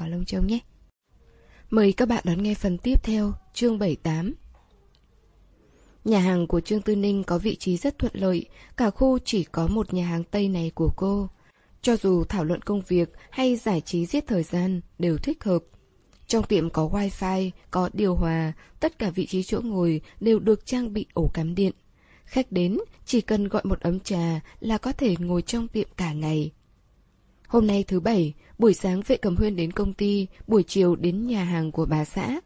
có lông trông nhé. Mời các bạn đón nghe phần tiếp theo, chương 78. Nhà hàng của Trương Tư Ninh có vị trí rất thuận lợi, cả khu chỉ có một nhà hàng Tây này của cô. Cho dù thảo luận công việc hay giải trí giết thời gian đều thích hợp. Trong tiệm có wifi, có điều hòa, tất cả vị trí chỗ ngồi đều được trang bị ổ cắm điện. Khách đến chỉ cần gọi một ấm trà là có thể ngồi trong tiệm cả ngày. Hôm nay thứ bảy, buổi sáng vệ cầm huyên đến công ty, buổi chiều đến nhà hàng của bà xã.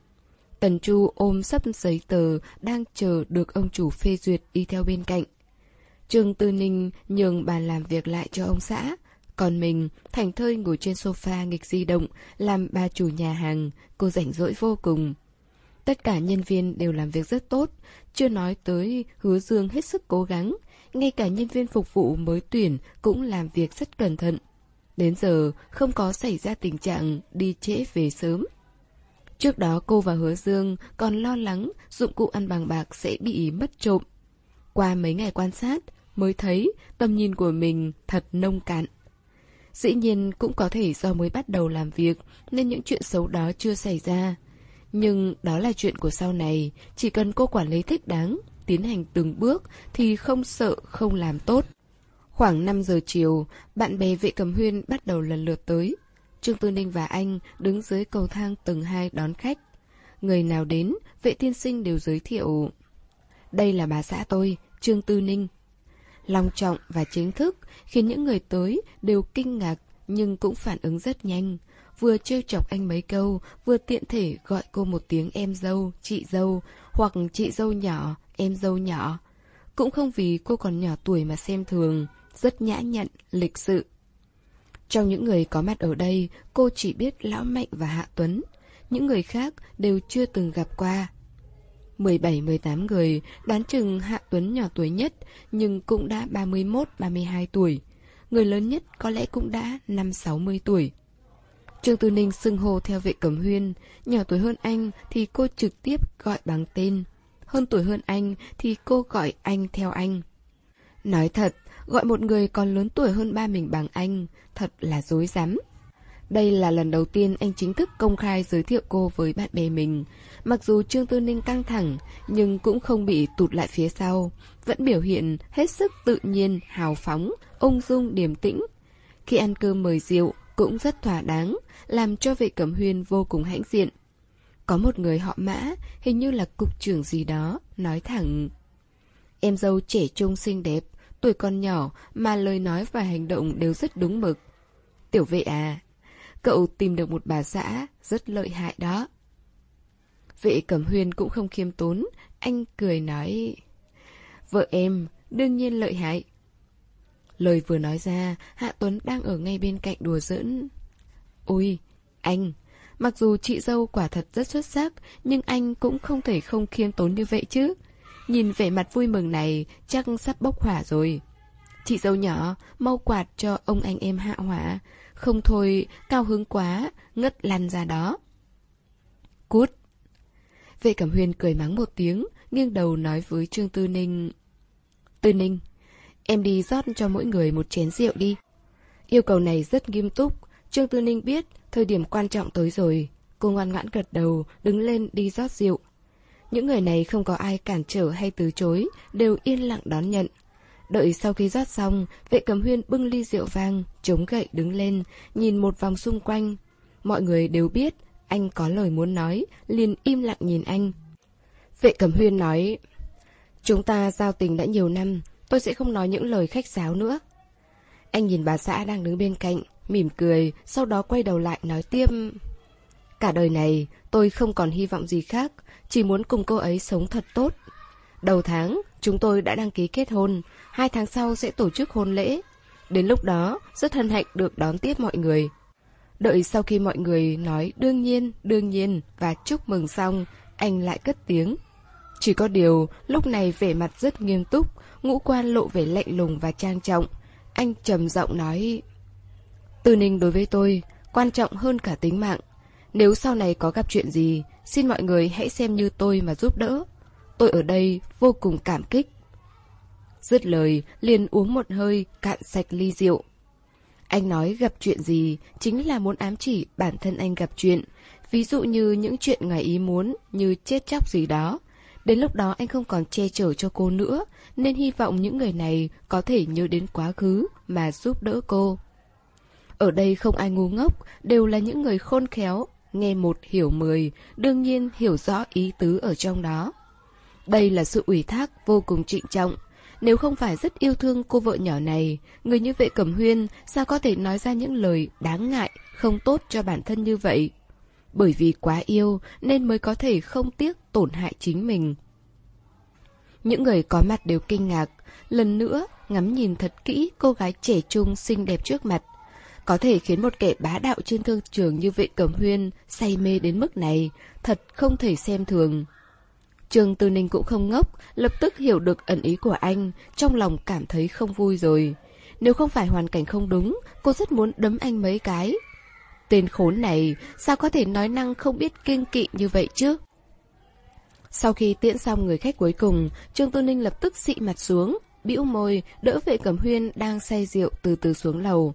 Tần Chu ôm sắp giấy tờ đang chờ được ông chủ phê duyệt đi theo bên cạnh. Trương Tư Ninh nhường bàn làm việc lại cho ông xã, còn mình thành thơi ngồi trên sofa nghịch di động làm bà chủ nhà hàng, cô rảnh rỗi vô cùng. Tất cả nhân viên đều làm việc rất tốt, chưa nói tới hứa dương hết sức cố gắng, ngay cả nhân viên phục vụ mới tuyển cũng làm việc rất cẩn thận. Đến giờ không có xảy ra tình trạng đi trễ về sớm. Trước đó cô và Hứa Dương còn lo lắng dụng cụ ăn bằng bạc sẽ bị mất trộm. Qua mấy ngày quan sát, mới thấy tầm nhìn của mình thật nông cạn. Dĩ nhiên cũng có thể do mới bắt đầu làm việc nên những chuyện xấu đó chưa xảy ra. Nhưng đó là chuyện của sau này, chỉ cần cô quản lý thích đáng, tiến hành từng bước thì không sợ không làm tốt. Khoảng 5 giờ chiều, bạn bè vệ cầm huyên bắt đầu lần lượt tới. Trương Tư Ninh và anh đứng dưới cầu thang tầng 2 đón khách. Người nào đến, vệ tiên sinh đều giới thiệu. Đây là bà xã tôi, Trương Tư Ninh. Long trọng và chính thức khiến những người tới đều kinh ngạc nhưng cũng phản ứng rất nhanh. Vừa trêu chọc anh mấy câu, vừa tiện thể gọi cô một tiếng em dâu, chị dâu, hoặc chị dâu nhỏ, em dâu nhỏ. Cũng không vì cô còn nhỏ tuổi mà xem thường, rất nhã nhặn, lịch sự. Trong những người có mặt ở đây, cô chỉ biết Lão Mạnh và Hạ Tuấn. Những người khác đều chưa từng gặp qua. 17-18 người, đoán chừng Hạ Tuấn nhỏ tuổi nhất, nhưng cũng đã 31-32 tuổi. Người lớn nhất có lẽ cũng đã 5-60 tuổi. Trương Tư Ninh xưng hô theo vệ cẩm huyên, nhỏ tuổi hơn anh thì cô trực tiếp gọi bằng tên. Hơn tuổi hơn anh thì cô gọi anh theo anh. Nói thật, gọi một người còn lớn tuổi hơn ba mình bằng anh, thật là dối rắm Đây là lần đầu tiên anh chính thức công khai giới thiệu cô với bạn bè mình. Mặc dù Trương Tư Ninh căng thẳng, nhưng cũng không bị tụt lại phía sau, vẫn biểu hiện hết sức tự nhiên, hào phóng, ung dung điềm tĩnh. Khi ăn cơm mời rượu, cũng rất thỏa đáng, làm cho vệ cẩm huyên vô cùng hãnh diện. Có một người họ mã, hình như là cục trưởng gì đó, nói thẳng. Em dâu trẻ trung xinh đẹp, tuổi còn nhỏ mà lời nói và hành động đều rất đúng mực. Tiểu vệ à, cậu tìm được một bà xã rất lợi hại đó. Vệ cẩm huyên cũng không khiêm tốn, anh cười nói... Vợ em, đương nhiên lợi hại. Lời vừa nói ra, Hạ Tuấn đang ở ngay bên cạnh đùa giỡn. Ôi, anh, mặc dù chị dâu quả thật rất xuất sắc, nhưng anh cũng không thể không khiêm tốn như vậy chứ. Nhìn vẻ mặt vui mừng này, chắc sắp bốc hỏa rồi. Chị dâu nhỏ, mau quạt cho ông anh em hạ hỏa. Không thôi, cao hứng quá, ngất lăn ra đó. Cút! Vệ Cẩm Huyền cười mắng một tiếng, nghiêng đầu nói với Trương Tư Ninh. Tư Ninh, em đi rót cho mỗi người một chén rượu đi. Yêu cầu này rất nghiêm túc, Trương Tư Ninh biết thời điểm quan trọng tới rồi. Cô ngoan ngoãn gật đầu, đứng lên đi rót rượu. Những người này không có ai cản trở hay từ chối, đều yên lặng đón nhận. Đợi sau khi rót xong, vệ cầm huyên bưng ly rượu vang, chống gậy đứng lên, nhìn một vòng xung quanh. Mọi người đều biết, anh có lời muốn nói, liền im lặng nhìn anh. Vệ cầm huyên nói, Chúng ta giao tình đã nhiều năm, tôi sẽ không nói những lời khách sáo nữa. Anh nhìn bà xã đang đứng bên cạnh, mỉm cười, sau đó quay đầu lại nói tiếp. Cả đời này, tôi không còn hy vọng gì khác, chỉ muốn cùng cô ấy sống thật tốt. Đầu tháng, chúng tôi đã đăng ký kết hôn, hai tháng sau sẽ tổ chức hôn lễ. Đến lúc đó, rất hân hạnh được đón tiếp mọi người. Đợi sau khi mọi người nói đương nhiên, đương nhiên và chúc mừng xong, anh lại cất tiếng. Chỉ có điều, lúc này vẻ mặt rất nghiêm túc, ngũ quan lộ vẻ lạnh lùng và trang trọng. Anh trầm giọng nói... Tư ninh đối với tôi, quan trọng hơn cả tính mạng. Nếu sau này có gặp chuyện gì, xin mọi người hãy xem như tôi mà giúp đỡ. Tôi ở đây vô cùng cảm kích. Dứt lời, liền uống một hơi, cạn sạch ly rượu. Anh nói gặp chuyện gì chính là muốn ám chỉ bản thân anh gặp chuyện. Ví dụ như những chuyện ngài ý muốn, như chết chóc gì đó. Đến lúc đó anh không còn che chở cho cô nữa, nên hy vọng những người này có thể nhớ đến quá khứ mà giúp đỡ cô. Ở đây không ai ngu ngốc, đều là những người khôn khéo, nghe một hiểu mười, đương nhiên hiểu rõ ý tứ ở trong đó. Đây là sự ủy thác vô cùng trịnh trọng. Nếu không phải rất yêu thương cô vợ nhỏ này, người như vệ cẩm huyên sao có thể nói ra những lời đáng ngại, không tốt cho bản thân như vậy? Bởi vì quá yêu nên mới có thể không tiếc tổn hại chính mình. Những người có mặt đều kinh ngạc, lần nữa ngắm nhìn thật kỹ cô gái trẻ trung xinh đẹp trước mặt. Có thể khiến một kẻ bá đạo trên thương trường như vệ cẩm huyên say mê đến mức này, thật không thể xem thường. Trường Tư Ninh cũng không ngốc, lập tức hiểu được ẩn ý của anh, trong lòng cảm thấy không vui rồi. Nếu không phải hoàn cảnh không đúng, cô rất muốn đấm anh mấy cái. Tên khốn này, sao có thể nói năng không biết kinh kỵ như vậy chứ? Sau khi tiễn xong người khách cuối cùng, Trương Tư Ninh lập tức xị mặt xuống, bĩu môi, đỡ vệ cẩm huyên đang say rượu từ từ xuống lầu.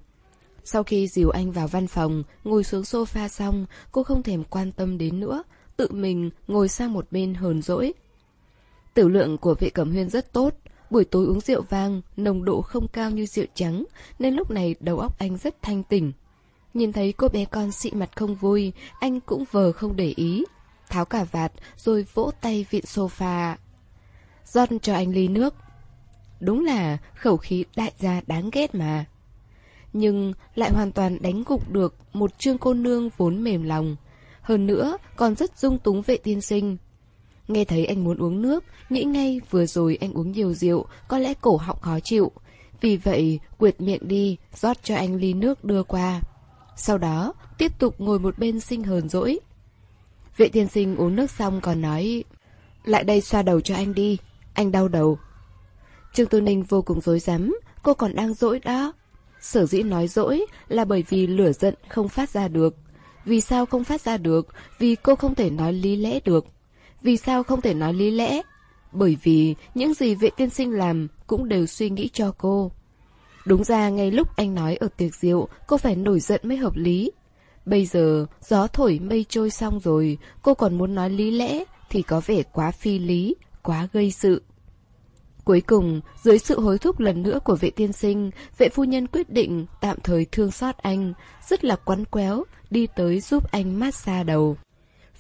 Sau khi dìu anh vào văn phòng, ngồi xuống sofa xong, cô không thèm quan tâm đến nữa, tự mình ngồi sang một bên hờn dỗi. Tiểu lượng của vị cẩm huyên rất tốt, buổi tối uống rượu vang, nồng độ không cao như rượu trắng, nên lúc này đầu óc anh rất thanh tỉnh. Nhìn thấy cô bé con xị mặt không vui, anh cũng vờ không để ý. Tháo cả vạt, rồi vỗ tay vịn sofa. Rót cho anh ly nước. Đúng là khẩu khí đại gia đáng ghét mà. Nhưng lại hoàn toàn đánh gục được một trương cô nương vốn mềm lòng. Hơn nữa, còn rất dung túng vệ tiên sinh. Nghe thấy anh muốn uống nước, nghĩ ngay vừa rồi anh uống nhiều rượu, có lẽ cổ họng khó chịu. Vì vậy, quyệt miệng đi, rót cho anh ly nước đưa qua. Sau đó, tiếp tục ngồi một bên sinh hờn dỗi. Vệ tiên sinh uống nước xong còn nói Lại đây xoa đầu cho anh đi, anh đau đầu. Trương Tư Ninh vô cùng dối rắm cô còn đang dỗi đó. Sở dĩ nói dỗi là bởi vì lửa giận không phát ra được. Vì sao không phát ra được? Vì cô không thể nói lý lẽ được. Vì sao không thể nói lý lẽ? Bởi vì những gì vệ tiên sinh làm cũng đều suy nghĩ cho cô. Đúng ra ngay lúc anh nói ở tiệc rượu, cô phải nổi giận mới hợp lý. Bây giờ, gió thổi mây trôi xong rồi, cô còn muốn nói lý lẽ thì có vẻ quá phi lý, quá gây sự. Cuối cùng, dưới sự hối thúc lần nữa của vệ tiên sinh, vệ phu nhân quyết định tạm thời thương xót anh, rất là quắn quéo, đi tới giúp anh mát xa đầu.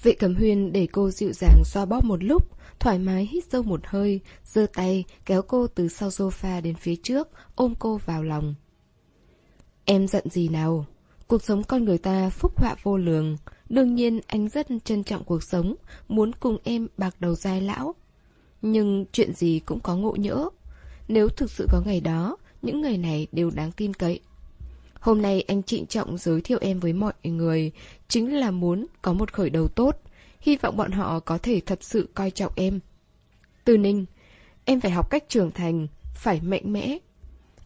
Vệ cẩm huyên để cô dịu dàng xoa bóp một lúc, thoải mái hít sâu một hơi, giơ tay kéo cô từ sau sofa đến phía trước, ôm cô vào lòng. Em giận gì nào? Cuộc sống con người ta phúc họa vô lường. Đương nhiên anh rất trân trọng cuộc sống, muốn cùng em bạc đầu dai lão. Nhưng chuyện gì cũng có ngộ nhỡ. Nếu thực sự có ngày đó, những người này đều đáng tin cậy. Hôm nay anh trịnh trọng giới thiệu em với mọi người, chính là muốn có một khởi đầu tốt. Hy vọng bọn họ có thể thật sự coi trọng em. Từ Ninh, em phải học cách trưởng thành, phải mạnh mẽ.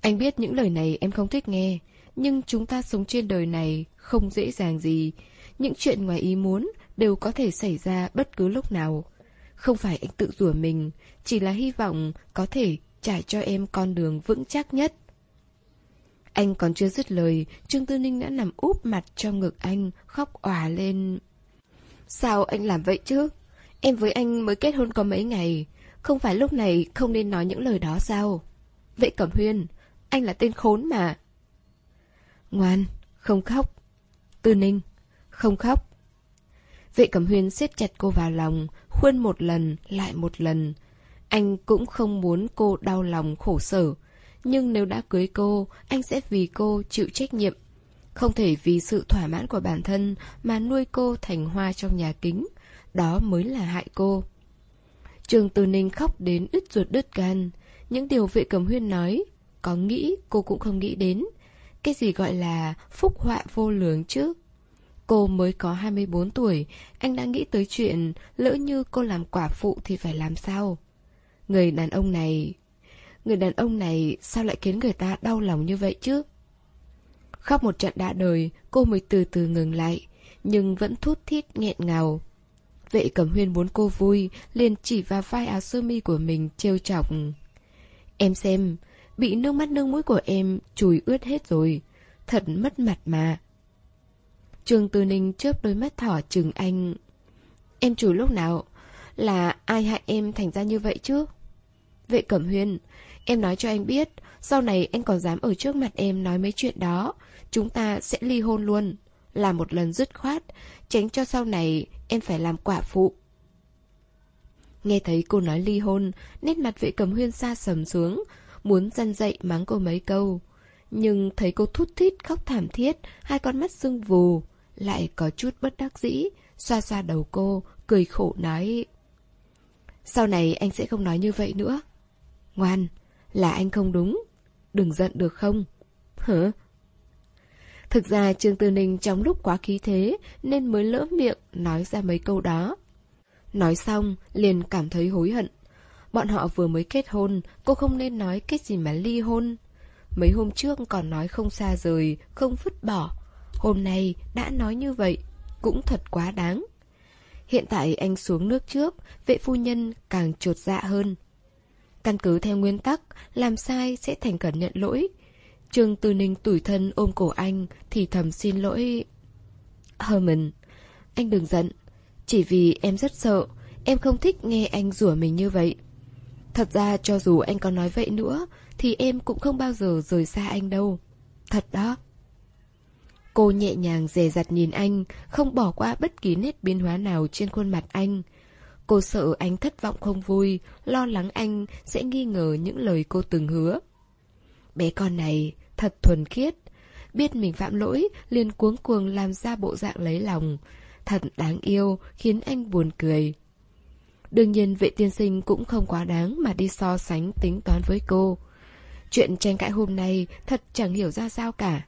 Anh biết những lời này em không thích nghe, nhưng chúng ta sống trên đời này không dễ dàng gì. Những chuyện ngoài ý muốn đều có thể xảy ra bất cứ lúc nào. Không phải anh tự rủa mình, chỉ là hy vọng có thể trải cho em con đường vững chắc nhất. Anh còn chưa dứt lời, Trương Tư Ninh đã nằm úp mặt trong ngực anh, khóc òa lên. Sao anh làm vậy chứ? Em với anh mới kết hôn có mấy ngày, không phải lúc này không nên nói những lời đó sao? Vậy Cẩm Huyên, anh là tên khốn mà. Ngoan, không khóc. Tư Ninh, không khóc. Vệ Cẩm Huyên siết chặt cô vào lòng, khuyên một lần, lại một lần. Anh cũng không muốn cô đau lòng khổ sở, nhưng nếu đã cưới cô, anh sẽ vì cô chịu trách nhiệm. Không thể vì sự thỏa mãn của bản thân mà nuôi cô thành hoa trong nhà kính. Đó mới là hại cô. Trường Từ Ninh khóc đến ứt ruột đứt gan. Những điều vệ cầm huyên nói, có nghĩ cô cũng không nghĩ đến. Cái gì gọi là phúc họa vô lường chứ? Cô mới có 24 tuổi, anh đã nghĩ tới chuyện lỡ như cô làm quả phụ thì phải làm sao? Người đàn ông này Người đàn ông này sao lại khiến người ta đau lòng như vậy chứ? Khóc một trận đã đời, cô mới từ từ ngừng lại, nhưng vẫn thút thít nghẹn ngào. Vệ cẩm huyên muốn cô vui, liền chỉ vào vai áo sơ mi của mình trêu chọc. Em xem, bị nước mắt nước mũi của em chùi ướt hết rồi. thật mất mặt mà. Trương Tư Ninh chớp đôi mắt thỏ chừng anh. Em chủ lúc nào? Là ai hại em thành ra như vậy chứ? Vệ Cẩm Huyên, em nói cho anh biết, sau này anh còn dám ở trước mặt em nói mấy chuyện đó, chúng ta sẽ ly hôn luôn. là một lần dứt khoát, tránh cho sau này em phải làm quả phụ. Nghe thấy cô nói ly hôn, nét mặt vệ cầm huyên xa sầm xuống, muốn dân dậy mắng cô mấy câu. Nhưng thấy cô thút thít khóc thảm thiết, hai con mắt sưng vù, lại có chút bất đắc dĩ, xoa xoa đầu cô, cười khổ nói. Sau này anh sẽ không nói như vậy nữa. Ngoan, là anh không đúng. Đừng giận được không? Hả? Thực ra Trương Tư Ninh trong lúc quá khí thế nên mới lỡ miệng nói ra mấy câu đó. Nói xong, liền cảm thấy hối hận. Bọn họ vừa mới kết hôn, cô không nên nói cái gì mà ly hôn. Mấy hôm trước còn nói không xa rời, không vứt bỏ. Hôm nay đã nói như vậy, cũng thật quá đáng. Hiện tại anh xuống nước trước, vệ phu nhân càng trột dạ hơn. Căn cứ theo nguyên tắc, làm sai sẽ thành cẩn nhận lỗi. Trương Tư Ninh tủi thân ôm cổ anh, thì thầm xin lỗi. Herman, anh đừng giận. Chỉ vì em rất sợ, em không thích nghe anh rủa mình như vậy. Thật ra cho dù anh có nói vậy nữa, thì em cũng không bao giờ rời xa anh đâu. Thật đó. Cô nhẹ nhàng dè dặt nhìn anh, không bỏ qua bất kỳ nét biến hóa nào trên khuôn mặt anh. Cô sợ anh thất vọng không vui, lo lắng anh sẽ nghi ngờ những lời cô từng hứa. Bé con này thật thuần khiết, biết mình phạm lỗi liền cuống cuồng làm ra bộ dạng lấy lòng, thật đáng yêu, khiến anh buồn cười. Đương nhiên vệ tiên sinh cũng không quá đáng mà đi so sánh tính toán với cô. Chuyện tranh cãi hôm nay thật chẳng hiểu ra sao cả.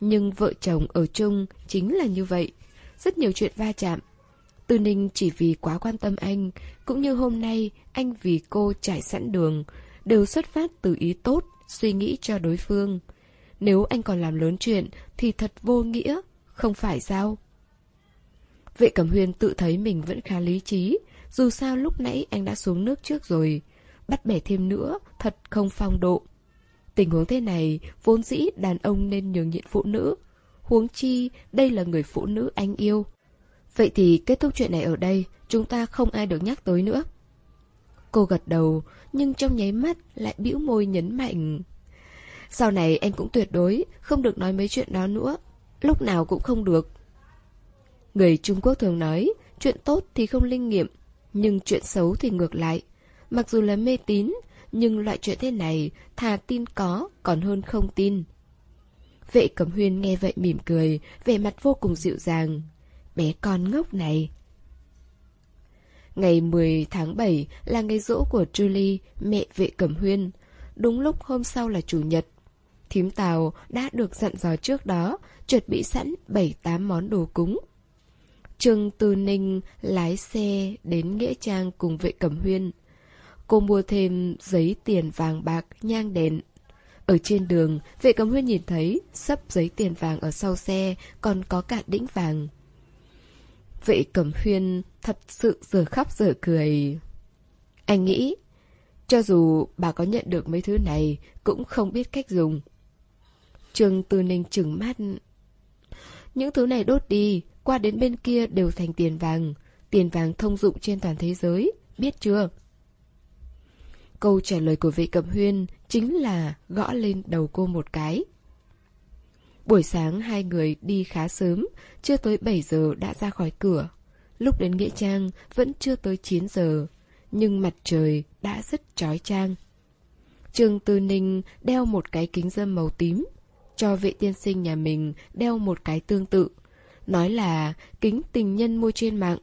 Nhưng vợ chồng ở chung chính là như vậy. Rất nhiều chuyện va chạm. Tư Ninh chỉ vì quá quan tâm anh, cũng như hôm nay anh vì cô trải sẵn đường, đều xuất phát từ ý tốt, suy nghĩ cho đối phương. Nếu anh còn làm lớn chuyện thì thật vô nghĩa, không phải sao? Vệ Cẩm Huyên tự thấy mình vẫn khá lý trí, dù sao lúc nãy anh đã xuống nước trước rồi. Bắt bẻ thêm nữa, thật không phong độ. Tình huống thế này, vốn dĩ đàn ông nên nhường nhịn phụ nữ. Huống chi, đây là người phụ nữ anh yêu. Vậy thì kết thúc chuyện này ở đây, chúng ta không ai được nhắc tới nữa. Cô gật đầu, nhưng trong nháy mắt lại bĩu môi nhấn mạnh. Sau này anh cũng tuyệt đối không được nói mấy chuyện đó nữa. Lúc nào cũng không được. Người Trung Quốc thường nói, chuyện tốt thì không linh nghiệm, nhưng chuyện xấu thì ngược lại. Mặc dù là mê tín, nhưng loại chuyện thế này thà tin có còn hơn không tin. Vệ Cẩm Huyên nghe vậy mỉm cười, vẻ mặt vô cùng dịu dàng. Bé con ngốc này. Ngày 10 tháng 7 là ngày rỗ của Julie, mẹ vệ Cẩm Huyên. Đúng lúc hôm sau là chủ nhật. Thím Tàu đã được dặn dò trước đó, chuẩn bị sẵn 7-8 món đồ cúng. Trương Tư Ninh lái xe đến Nghĩa Trang cùng vệ Cẩm Huyên. Cô mua thêm giấy tiền vàng bạc, nhang đèn. Ở trên đường, vệ cầm Huyên nhìn thấy sắp giấy tiền vàng ở sau xe, còn có cả đĩnh vàng. Vệ cầm Huyên thật sự giờ khóc giờ cười. Anh nghĩ, cho dù bà có nhận được mấy thứ này, cũng không biết cách dùng. Trương Tư Ninh trừng mắt. Những thứ này đốt đi, qua đến bên kia đều thành tiền vàng. Tiền vàng thông dụng trên toàn thế giới, biết chưa? Câu trả lời của vị cẩm huyên chính là gõ lên đầu cô một cái. Buổi sáng hai người đi khá sớm, chưa tới 7 giờ đã ra khỏi cửa. Lúc đến Nghĩa Trang vẫn chưa tới 9 giờ, nhưng mặt trời đã rất trói trang. Trương Tư Ninh đeo một cái kính dâm màu tím, cho vị tiên sinh nhà mình đeo một cái tương tự, nói là kính tình nhân mua trên mạng.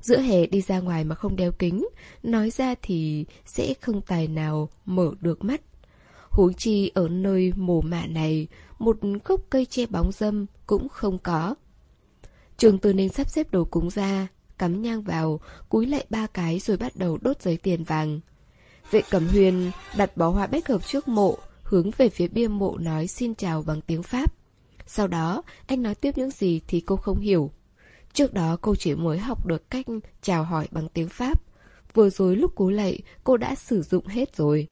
Giữa hè đi ra ngoài mà không đeo kính, nói ra thì sẽ không tài nào mở được mắt. Huống chi ở nơi mồ mạ này, một gốc cây che bóng dâm cũng không có. Trường Tư Ninh sắp xếp đồ cúng ra, cắm nhang vào, cúi lại ba cái rồi bắt đầu đốt giấy tiền vàng. Vệ Cẩm Huyền đặt bó hoa bách hợp trước mộ, hướng về phía bia mộ nói xin chào bằng tiếng Pháp. Sau đó, anh nói tiếp những gì thì cô không hiểu. Trước đó cô chỉ mới học được cách chào hỏi bằng tiếng Pháp. Vừa rồi lúc cố lạy, cô đã sử dụng hết rồi.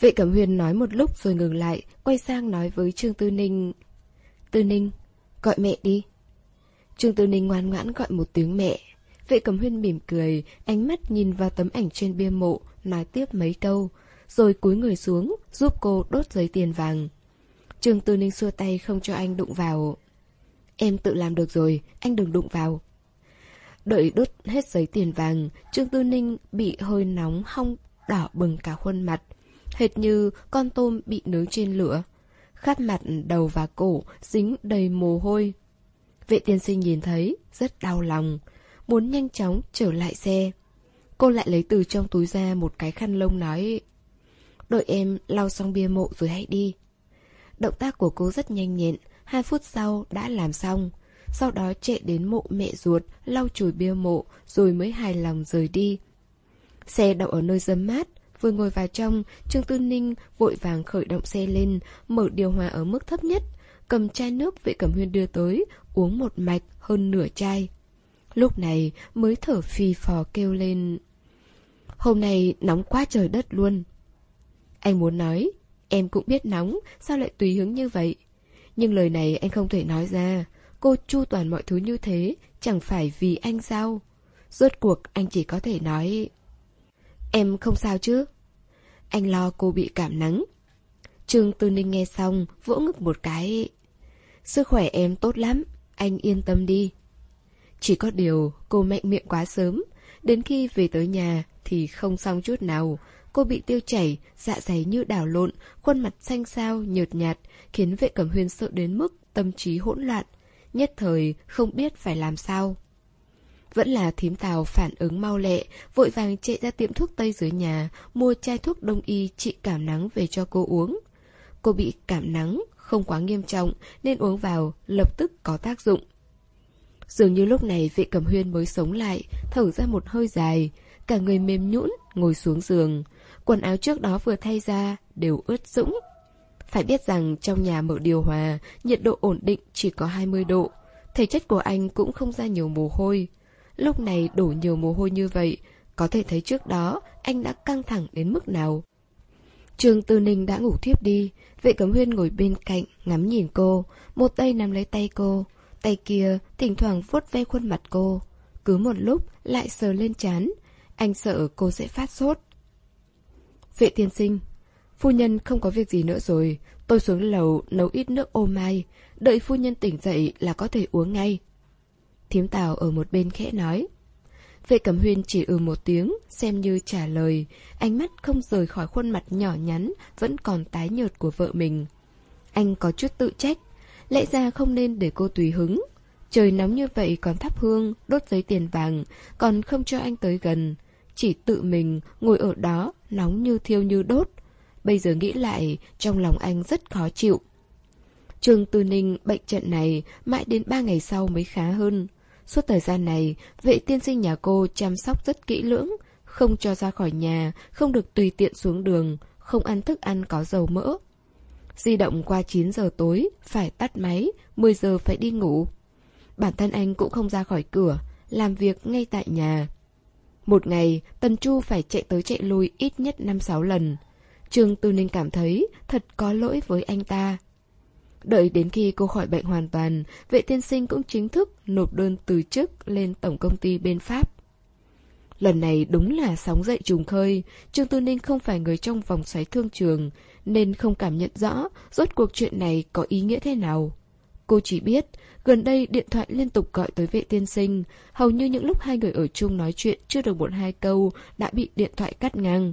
Vệ Cẩm Huyền nói một lúc rồi ngừng lại, quay sang nói với Trương Tư Ninh. Tư Ninh, gọi mẹ đi. Trương Tư Ninh ngoan ngoãn gọi một tiếng mẹ. Vệ Cẩm Huyên mỉm cười, ánh mắt nhìn vào tấm ảnh trên bia mộ, nói tiếp mấy câu, rồi cúi người xuống, giúp cô đốt giấy tiền vàng. Trương Tư Ninh xua tay không cho anh đụng vào. Em tự làm được rồi, anh đừng đụng vào. Đợi đốt hết giấy tiền vàng, Trương Tư Ninh bị hơi nóng hong đỏ bừng cả khuôn mặt, hệt như con tôm bị nướng trên lửa. Khát mặt đầu và cổ dính đầy mồ hôi. Vệ tiên sinh nhìn thấy, rất đau lòng, muốn nhanh chóng trở lại xe. Cô lại lấy từ trong túi ra một cái khăn lông nói Đợi em lau xong bia mộ rồi hãy đi. Động tác của cô rất nhanh nhẹn, hai phút sau đã làm xong. Sau đó chạy đến mộ mẹ ruột, lau chùi bia mộ, rồi mới hài lòng rời đi. Xe đậu ở nơi dâm mát, vừa ngồi vào trong, Trương Tư Ninh vội vàng khởi động xe lên, mở điều hòa ở mức thấp nhất, cầm chai nước vệ cẩm huyên đưa tới, uống một mạch hơn nửa chai. Lúc này mới thở phì phò kêu lên. Hôm nay nóng quá trời đất luôn. Anh muốn nói, em cũng biết nóng, sao lại tùy hứng như vậy? Nhưng lời này anh không thể nói ra. Cô chu toàn mọi thứ như thế, chẳng phải vì anh sao? Rốt cuộc anh chỉ có thể nói... Em không sao chứ? Anh lo cô bị cảm nắng. Trương Tư Ninh nghe xong, vỗ ngực một cái. Sức khỏe em tốt lắm, anh yên tâm đi. Chỉ có điều, cô mạnh miệng quá sớm. Đến khi về tới nhà thì không xong chút nào. Cô bị tiêu chảy, dạ dày như đảo lộn, khuôn mặt xanh xao, nhợt nhạt, khiến vệ cẩm huyên sợ đến mức tâm trí hỗn loạn. Nhất thời không biết phải làm sao. Vẫn là thím tàu phản ứng mau lẹ, vội vàng chạy ra tiệm thuốc Tây dưới nhà, mua chai thuốc đông y trị cảm nắng về cho cô uống. Cô bị cảm nắng, không quá nghiêm trọng, nên uống vào, lập tức có tác dụng. Dường như lúc này vệ cầm huyên mới sống lại, thở ra một hơi dài, cả người mềm nhũn ngồi xuống giường. Quần áo trước đó vừa thay ra, đều ướt sũng. Phải biết rằng trong nhà mở điều hòa, nhiệt độ ổn định chỉ có 20 độ. Thể chất của anh cũng không ra nhiều mồ hôi. Lúc này đổ nhiều mồ hôi như vậy, có thể thấy trước đó anh đã căng thẳng đến mức nào. Trương Tư Ninh đã ngủ thiếp đi, vệ cấm huyên ngồi bên cạnh, ngắm nhìn cô, một tay nắm lấy tay cô, tay kia thỉnh thoảng vuốt ve khuôn mặt cô. Cứ một lúc lại sờ lên chán, anh sợ cô sẽ phát sốt. Vệ tiên sinh, phu nhân không có việc gì nữa rồi, tôi xuống lầu nấu ít nước ô mai, đợi phu nhân tỉnh dậy là có thể uống ngay. Thiếm Tào ở một bên khẽ nói. Vệ Cẩm Huyên chỉ ừ một tiếng, xem như trả lời, ánh mắt không rời khỏi khuôn mặt nhỏ nhắn, vẫn còn tái nhợt của vợ mình. Anh có chút tự trách, lẽ ra không nên để cô tùy hứng. Trời nóng như vậy còn thắp hương, đốt giấy tiền vàng, còn không cho anh tới gần. Chỉ tự mình ngồi ở đó, nóng như thiêu như đốt. Bây giờ nghĩ lại, trong lòng anh rất khó chịu. Trương Tư Ninh bệnh trận này mãi đến ba ngày sau mới khá hơn. Suốt thời gian này, vệ tiên sinh nhà cô chăm sóc rất kỹ lưỡng, không cho ra khỏi nhà, không được tùy tiện xuống đường, không ăn thức ăn có dầu mỡ. Di động qua 9 giờ tối, phải tắt máy, 10 giờ phải đi ngủ. Bản thân anh cũng không ra khỏi cửa, làm việc ngay tại nhà. Một ngày, Tần Chu phải chạy tới chạy lui ít nhất 5-6 lần. Trương Tư Ninh cảm thấy thật có lỗi với anh ta. Đợi đến khi cô khỏi bệnh hoàn toàn, vệ tiên sinh cũng chính thức nộp đơn từ chức lên tổng công ty bên Pháp. Lần này đúng là sóng dậy trùng khơi, Trương Tư Ninh không phải người trong vòng xoáy thương trường, nên không cảm nhận rõ rốt cuộc chuyện này có ý nghĩa thế nào. Cô chỉ biết, gần đây điện thoại liên tục gọi tới vệ tiên sinh, hầu như những lúc hai người ở chung nói chuyện chưa được một hai câu đã bị điện thoại cắt ngang.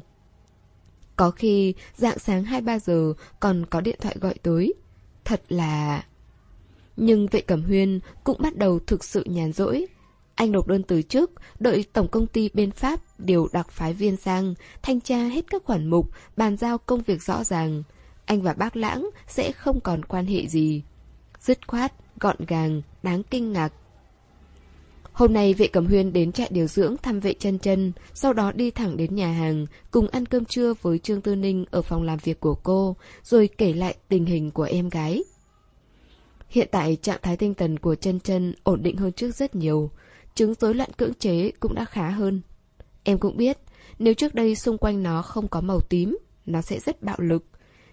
Có khi dạng sáng 2-3 giờ còn có điện thoại gọi tới, Thật là... Nhưng vệ cẩm huyên cũng bắt đầu thực sự nhàn rỗi. Anh nộp đơn từ trước, đợi tổng công ty bên Pháp điều đặc phái viên sang, thanh tra hết các khoản mục, bàn giao công việc rõ ràng. Anh và bác Lãng sẽ không còn quan hệ gì. Dứt khoát, gọn gàng, đáng kinh ngạc. Hôm nay vệ cẩm huyên đến trại điều dưỡng thăm vệ chân chân, sau đó đi thẳng đến nhà hàng, cùng ăn cơm trưa với Trương Tư Ninh ở phòng làm việc của cô, rồi kể lại tình hình của em gái. Hiện tại trạng thái tinh thần của chân chân ổn định hơn trước rất nhiều, chứng rối loạn cưỡng chế cũng đã khá hơn. Em cũng biết, nếu trước đây xung quanh nó không có màu tím, nó sẽ rất bạo lực.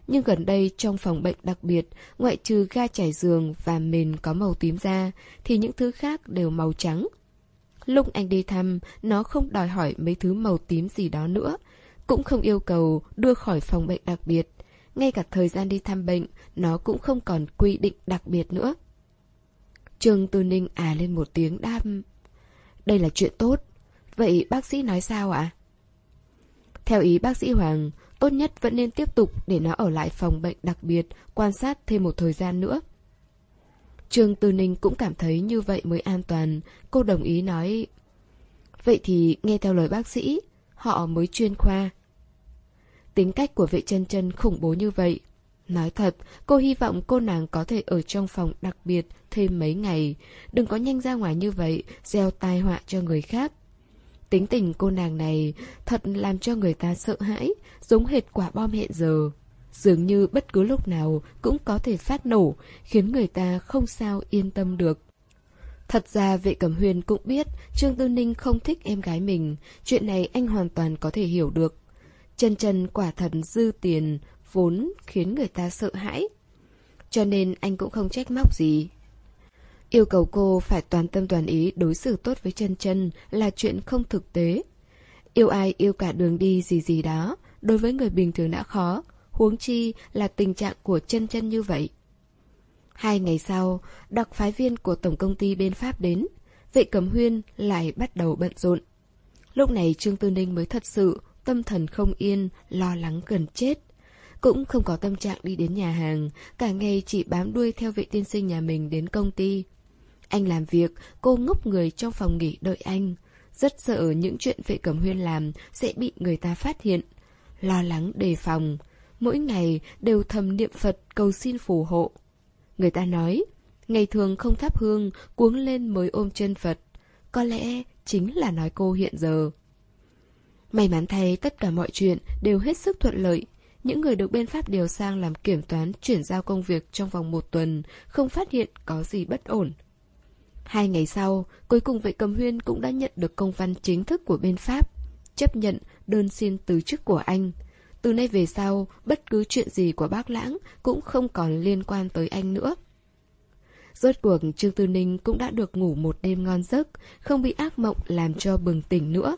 Nhưng gần đây trong phòng bệnh đặc biệt, ngoại trừ ga trải giường và mền có màu tím ra, thì những thứ khác đều màu trắng. Lúc anh đi thăm, nó không đòi hỏi mấy thứ màu tím gì đó nữa, cũng không yêu cầu đưa khỏi phòng bệnh đặc biệt. Ngay cả thời gian đi thăm bệnh, nó cũng không còn quy định đặc biệt nữa. Trương Tư Ninh à lên một tiếng đam. Đây là chuyện tốt. Vậy bác sĩ nói sao ạ? Theo ý bác sĩ Hoàng, tốt nhất vẫn nên tiếp tục để nó ở lại phòng bệnh đặc biệt, quan sát thêm một thời gian nữa. Trương Tư Ninh cũng cảm thấy như vậy mới an toàn. Cô đồng ý nói... Vậy thì nghe theo lời bác sĩ, họ mới chuyên khoa. Tính cách của vệ chân chân khủng bố như vậy. Nói thật, cô hy vọng cô nàng có thể ở trong phòng đặc biệt thêm mấy ngày. Đừng có nhanh ra ngoài như vậy, gieo tai họa cho người khác. Tính tình cô nàng này thật làm cho người ta sợ hãi, giống hệt quả bom hẹn giờ. Dường như bất cứ lúc nào cũng có thể phát nổ, khiến người ta không sao yên tâm được. Thật ra vệ cẩm huyền cũng biết Trương Tư Ninh không thích em gái mình, chuyện này anh hoàn toàn có thể hiểu được. Chân chân quả thật dư tiền, vốn khiến người ta sợ hãi. Cho nên anh cũng không trách móc gì. Yêu cầu cô phải toàn tâm toàn ý đối xử tốt với chân chân là chuyện không thực tế. Yêu ai yêu cả đường đi gì gì đó, đối với người bình thường đã khó, huống chi là tình trạng của chân chân như vậy. Hai ngày sau, đặc phái viên của tổng công ty bên Pháp đến, vệ cẩm huyên lại bắt đầu bận rộn. Lúc này Trương Tư Ninh mới thật sự tâm thần không yên, lo lắng gần chết. Cũng không có tâm trạng đi đến nhà hàng, cả ngày chỉ bám đuôi theo vị tiên sinh nhà mình đến công ty. Anh làm việc, cô ngốc người trong phòng nghỉ đợi anh. Rất sợ những chuyện vệ cẩm huyên làm sẽ bị người ta phát hiện. Lo lắng đề phòng. Mỗi ngày đều thầm niệm Phật cầu xin phù hộ. Người ta nói, ngày thường không thắp hương, cuống lên mới ôm chân Phật. Có lẽ chính là nói cô hiện giờ. May mắn thay tất cả mọi chuyện đều hết sức thuận lợi. Những người được bên Pháp điều sang làm kiểm toán chuyển giao công việc trong vòng một tuần, không phát hiện có gì bất ổn. Hai ngày sau, cuối cùng vệ cầm huyên cũng đã nhận được công văn chính thức của bên Pháp, chấp nhận đơn xin từ chức của anh. Từ nay về sau, bất cứ chuyện gì của bác Lãng cũng không còn liên quan tới anh nữa. Rốt cuộc Trương Tư Ninh cũng đã được ngủ một đêm ngon giấc, không bị ác mộng làm cho bừng tỉnh nữa.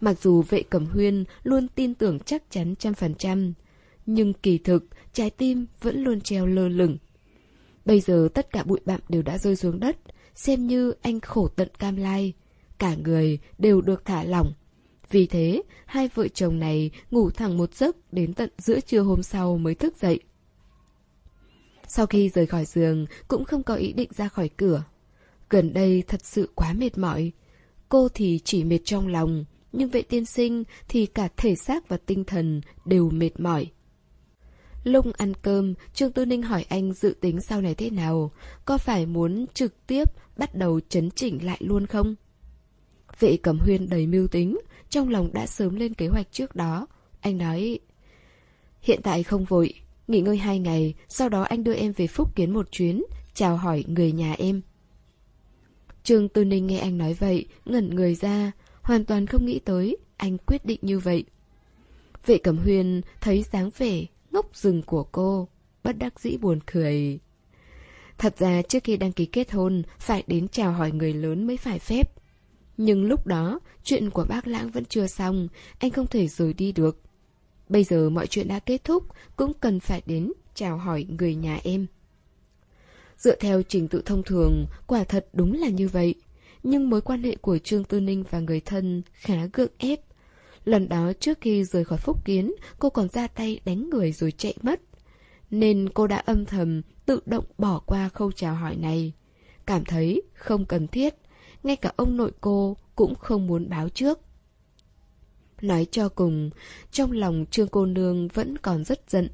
Mặc dù vệ cẩm huyên luôn tin tưởng chắc chắn trăm phần trăm, nhưng kỳ thực trái tim vẫn luôn treo lơ lửng. Bây giờ tất cả bụi bặm đều đã rơi xuống đất, xem như anh khổ tận cam lai. Cả người đều được thả lỏng. Vì thế, hai vợ chồng này ngủ thẳng một giấc đến tận giữa trưa hôm sau mới thức dậy. Sau khi rời khỏi giường, cũng không có ý định ra khỏi cửa. Gần đây thật sự quá mệt mỏi. Cô thì chỉ mệt trong lòng, nhưng vệ tiên sinh thì cả thể xác và tinh thần đều mệt mỏi. Lúc ăn cơm, Trương Tư Ninh hỏi anh dự tính sau này thế nào, có phải muốn trực tiếp bắt đầu chấn chỉnh lại luôn không? Vệ Cẩm Huyên đầy mưu tính, trong lòng đã sớm lên kế hoạch trước đó. Anh nói, hiện tại không vội, nghỉ ngơi hai ngày, sau đó anh đưa em về Phúc Kiến một chuyến, chào hỏi người nhà em. Trương Tư Ninh nghe anh nói vậy, ngẩn người ra, hoàn toàn không nghĩ tới anh quyết định như vậy. Vệ Cẩm Huyên thấy dáng vẻ ngốc rừng của cô, bất đắc dĩ buồn cười. Thật ra trước khi đăng ký kết hôn, phải đến chào hỏi người lớn mới phải phép. Nhưng lúc đó, chuyện của bác Lãng vẫn chưa xong, anh không thể rời đi được. Bây giờ mọi chuyện đã kết thúc, cũng cần phải đến chào hỏi người nhà em. Dựa theo trình tự thông thường, quả thật đúng là như vậy. Nhưng mối quan hệ của Trương Tư Ninh và người thân khá gượng ép. Lần đó trước khi rời khỏi Phúc Kiến, cô còn ra tay đánh người rồi chạy mất. Nên cô đã âm thầm tự động bỏ qua khâu chào hỏi này. Cảm thấy không cần thiết, ngay cả ông nội cô cũng không muốn báo trước. Nói cho cùng, trong lòng Trương cô nương vẫn còn rất giận.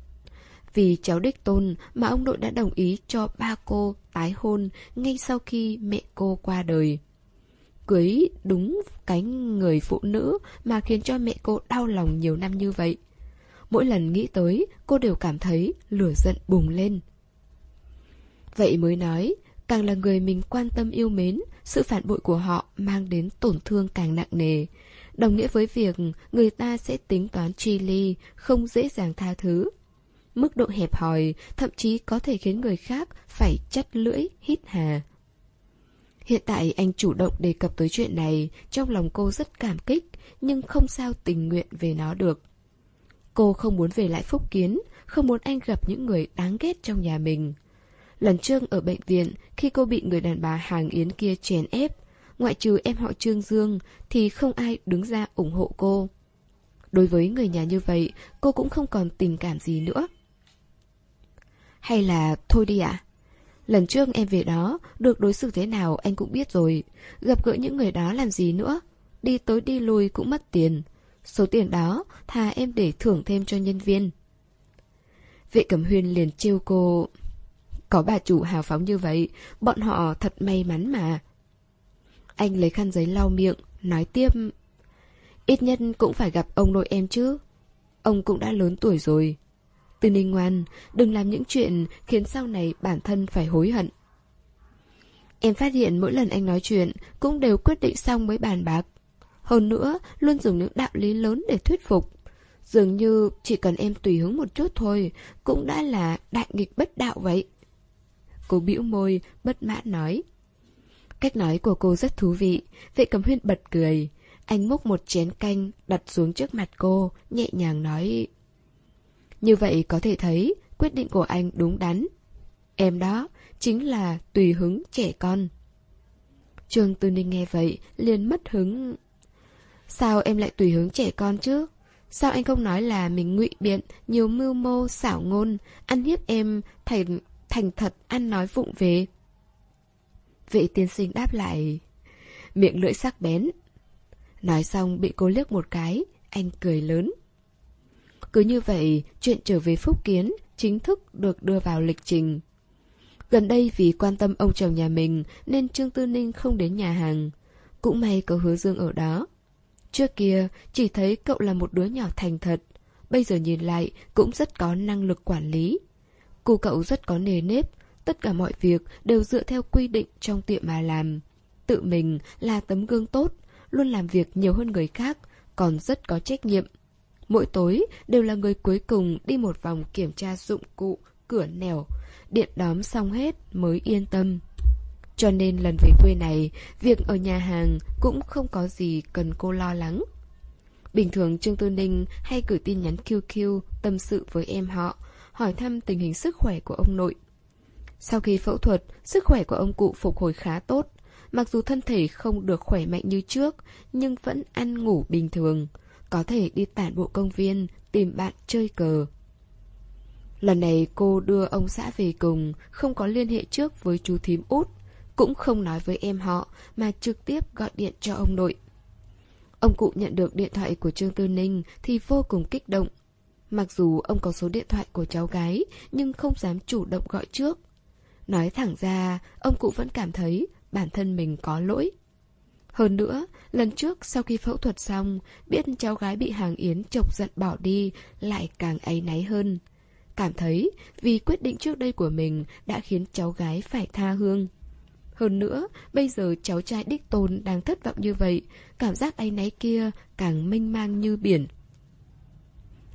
Vì cháu đích tôn mà ông nội đã đồng ý cho ba cô tái hôn ngay sau khi mẹ cô qua đời cưới đúng cái người phụ nữ mà khiến cho mẹ cô đau lòng nhiều năm như vậy. Mỗi lần nghĩ tới, cô đều cảm thấy lửa giận bùng lên. Vậy mới nói, càng là người mình quan tâm yêu mến, sự phản bội của họ mang đến tổn thương càng nặng nề. đồng nghĩa với việc người ta sẽ tính toán chi ly, không dễ dàng tha thứ. Mức độ hẹp hòi thậm chí có thể khiến người khác phải chắt lưỡi, hít hà. Hiện tại anh chủ động đề cập tới chuyện này, trong lòng cô rất cảm kích, nhưng không sao tình nguyện về nó được. Cô không muốn về lại Phúc Kiến, không muốn anh gặp những người đáng ghét trong nhà mình. Lần trước ở bệnh viện, khi cô bị người đàn bà hàng yến kia chèn ép, ngoại trừ em họ Trương Dương thì không ai đứng ra ủng hộ cô. Đối với người nhà như vậy, cô cũng không còn tình cảm gì nữa. Hay là thôi đi ạ? Lần trước em về đó, được đối xử thế nào anh cũng biết rồi. Gặp gỡ những người đó làm gì nữa? Đi tới đi lui cũng mất tiền. Số tiền đó, thà em để thưởng thêm cho nhân viên. Vệ Cẩm Huyên liền trêu cô. Có bà chủ hào phóng như vậy, bọn họ thật may mắn mà. Anh lấy khăn giấy lau miệng, nói tiếp. Ít nhất cũng phải gặp ông nội em chứ. Ông cũng đã lớn tuổi rồi. Tư Ninh ngoan, đừng làm những chuyện khiến sau này bản thân phải hối hận. Em phát hiện mỗi lần anh nói chuyện cũng đều quyết định xong mới bàn bạc. Hơn nữa, luôn dùng những đạo lý lớn để thuyết phục. Dường như chỉ cần em tùy hứng một chút thôi, cũng đã là đại nghịch bất đạo vậy. Cô bĩu môi, bất mãn nói. Cách nói của cô rất thú vị, vệ cầm huyên bật cười. Anh múc một chén canh, đặt xuống trước mặt cô, nhẹ nhàng nói. Như vậy có thể thấy, quyết định của anh đúng đắn. Em đó, chính là tùy hứng trẻ con. Trương Tư Ninh nghe vậy, liền mất hứng. Sao em lại tùy hứng trẻ con chứ? Sao anh không nói là mình ngụy biện, nhiều mưu mô, xảo ngôn, ăn hiếp em thành, thành thật ăn nói vụng về? vị tiên sinh đáp lại, miệng lưỡi sắc bén. Nói xong bị cô liếc một cái, anh cười lớn. Cứ như vậy, chuyện trở về Phúc Kiến chính thức được đưa vào lịch trình. Gần đây vì quan tâm ông chồng nhà mình nên Trương Tư Ninh không đến nhà hàng. Cũng may có hứa dương ở đó. Trước kia, chỉ thấy cậu là một đứa nhỏ thành thật. Bây giờ nhìn lại, cũng rất có năng lực quản lý. Cô cậu rất có nề nếp, tất cả mọi việc đều dựa theo quy định trong tiệm mà làm. Tự mình là tấm gương tốt, luôn làm việc nhiều hơn người khác, còn rất có trách nhiệm. Mỗi tối đều là người cuối cùng đi một vòng kiểm tra dụng cụ, cửa nẻo, điện đóm xong hết mới yên tâm. Cho nên lần về quê này, việc ở nhà hàng cũng không có gì cần cô lo lắng. Bình thường Trương Tư Ninh hay gửi tin nhắn QQ tâm sự với em họ, hỏi thăm tình hình sức khỏe của ông nội. Sau khi phẫu thuật, sức khỏe của ông cụ phục hồi khá tốt. Mặc dù thân thể không được khỏe mạnh như trước, nhưng vẫn ăn ngủ bình thường. Có thể đi tản bộ công viên, tìm bạn chơi cờ. Lần này cô đưa ông xã về cùng, không có liên hệ trước với chú thím út, cũng không nói với em họ, mà trực tiếp gọi điện cho ông nội. Ông cụ nhận được điện thoại của Trương Tư Ninh thì vô cùng kích động. Mặc dù ông có số điện thoại của cháu gái, nhưng không dám chủ động gọi trước. Nói thẳng ra, ông cụ vẫn cảm thấy bản thân mình có lỗi. Hơn nữa, lần trước sau khi phẫu thuật xong, biết cháu gái bị hàng yến chọc giận bỏ đi, lại càng áy náy hơn. Cảm thấy vì quyết định trước đây của mình đã khiến cháu gái phải tha hương. Hơn nữa, bây giờ cháu trai đích tôn đang thất vọng như vậy, cảm giác áy náy kia càng mênh mang như biển.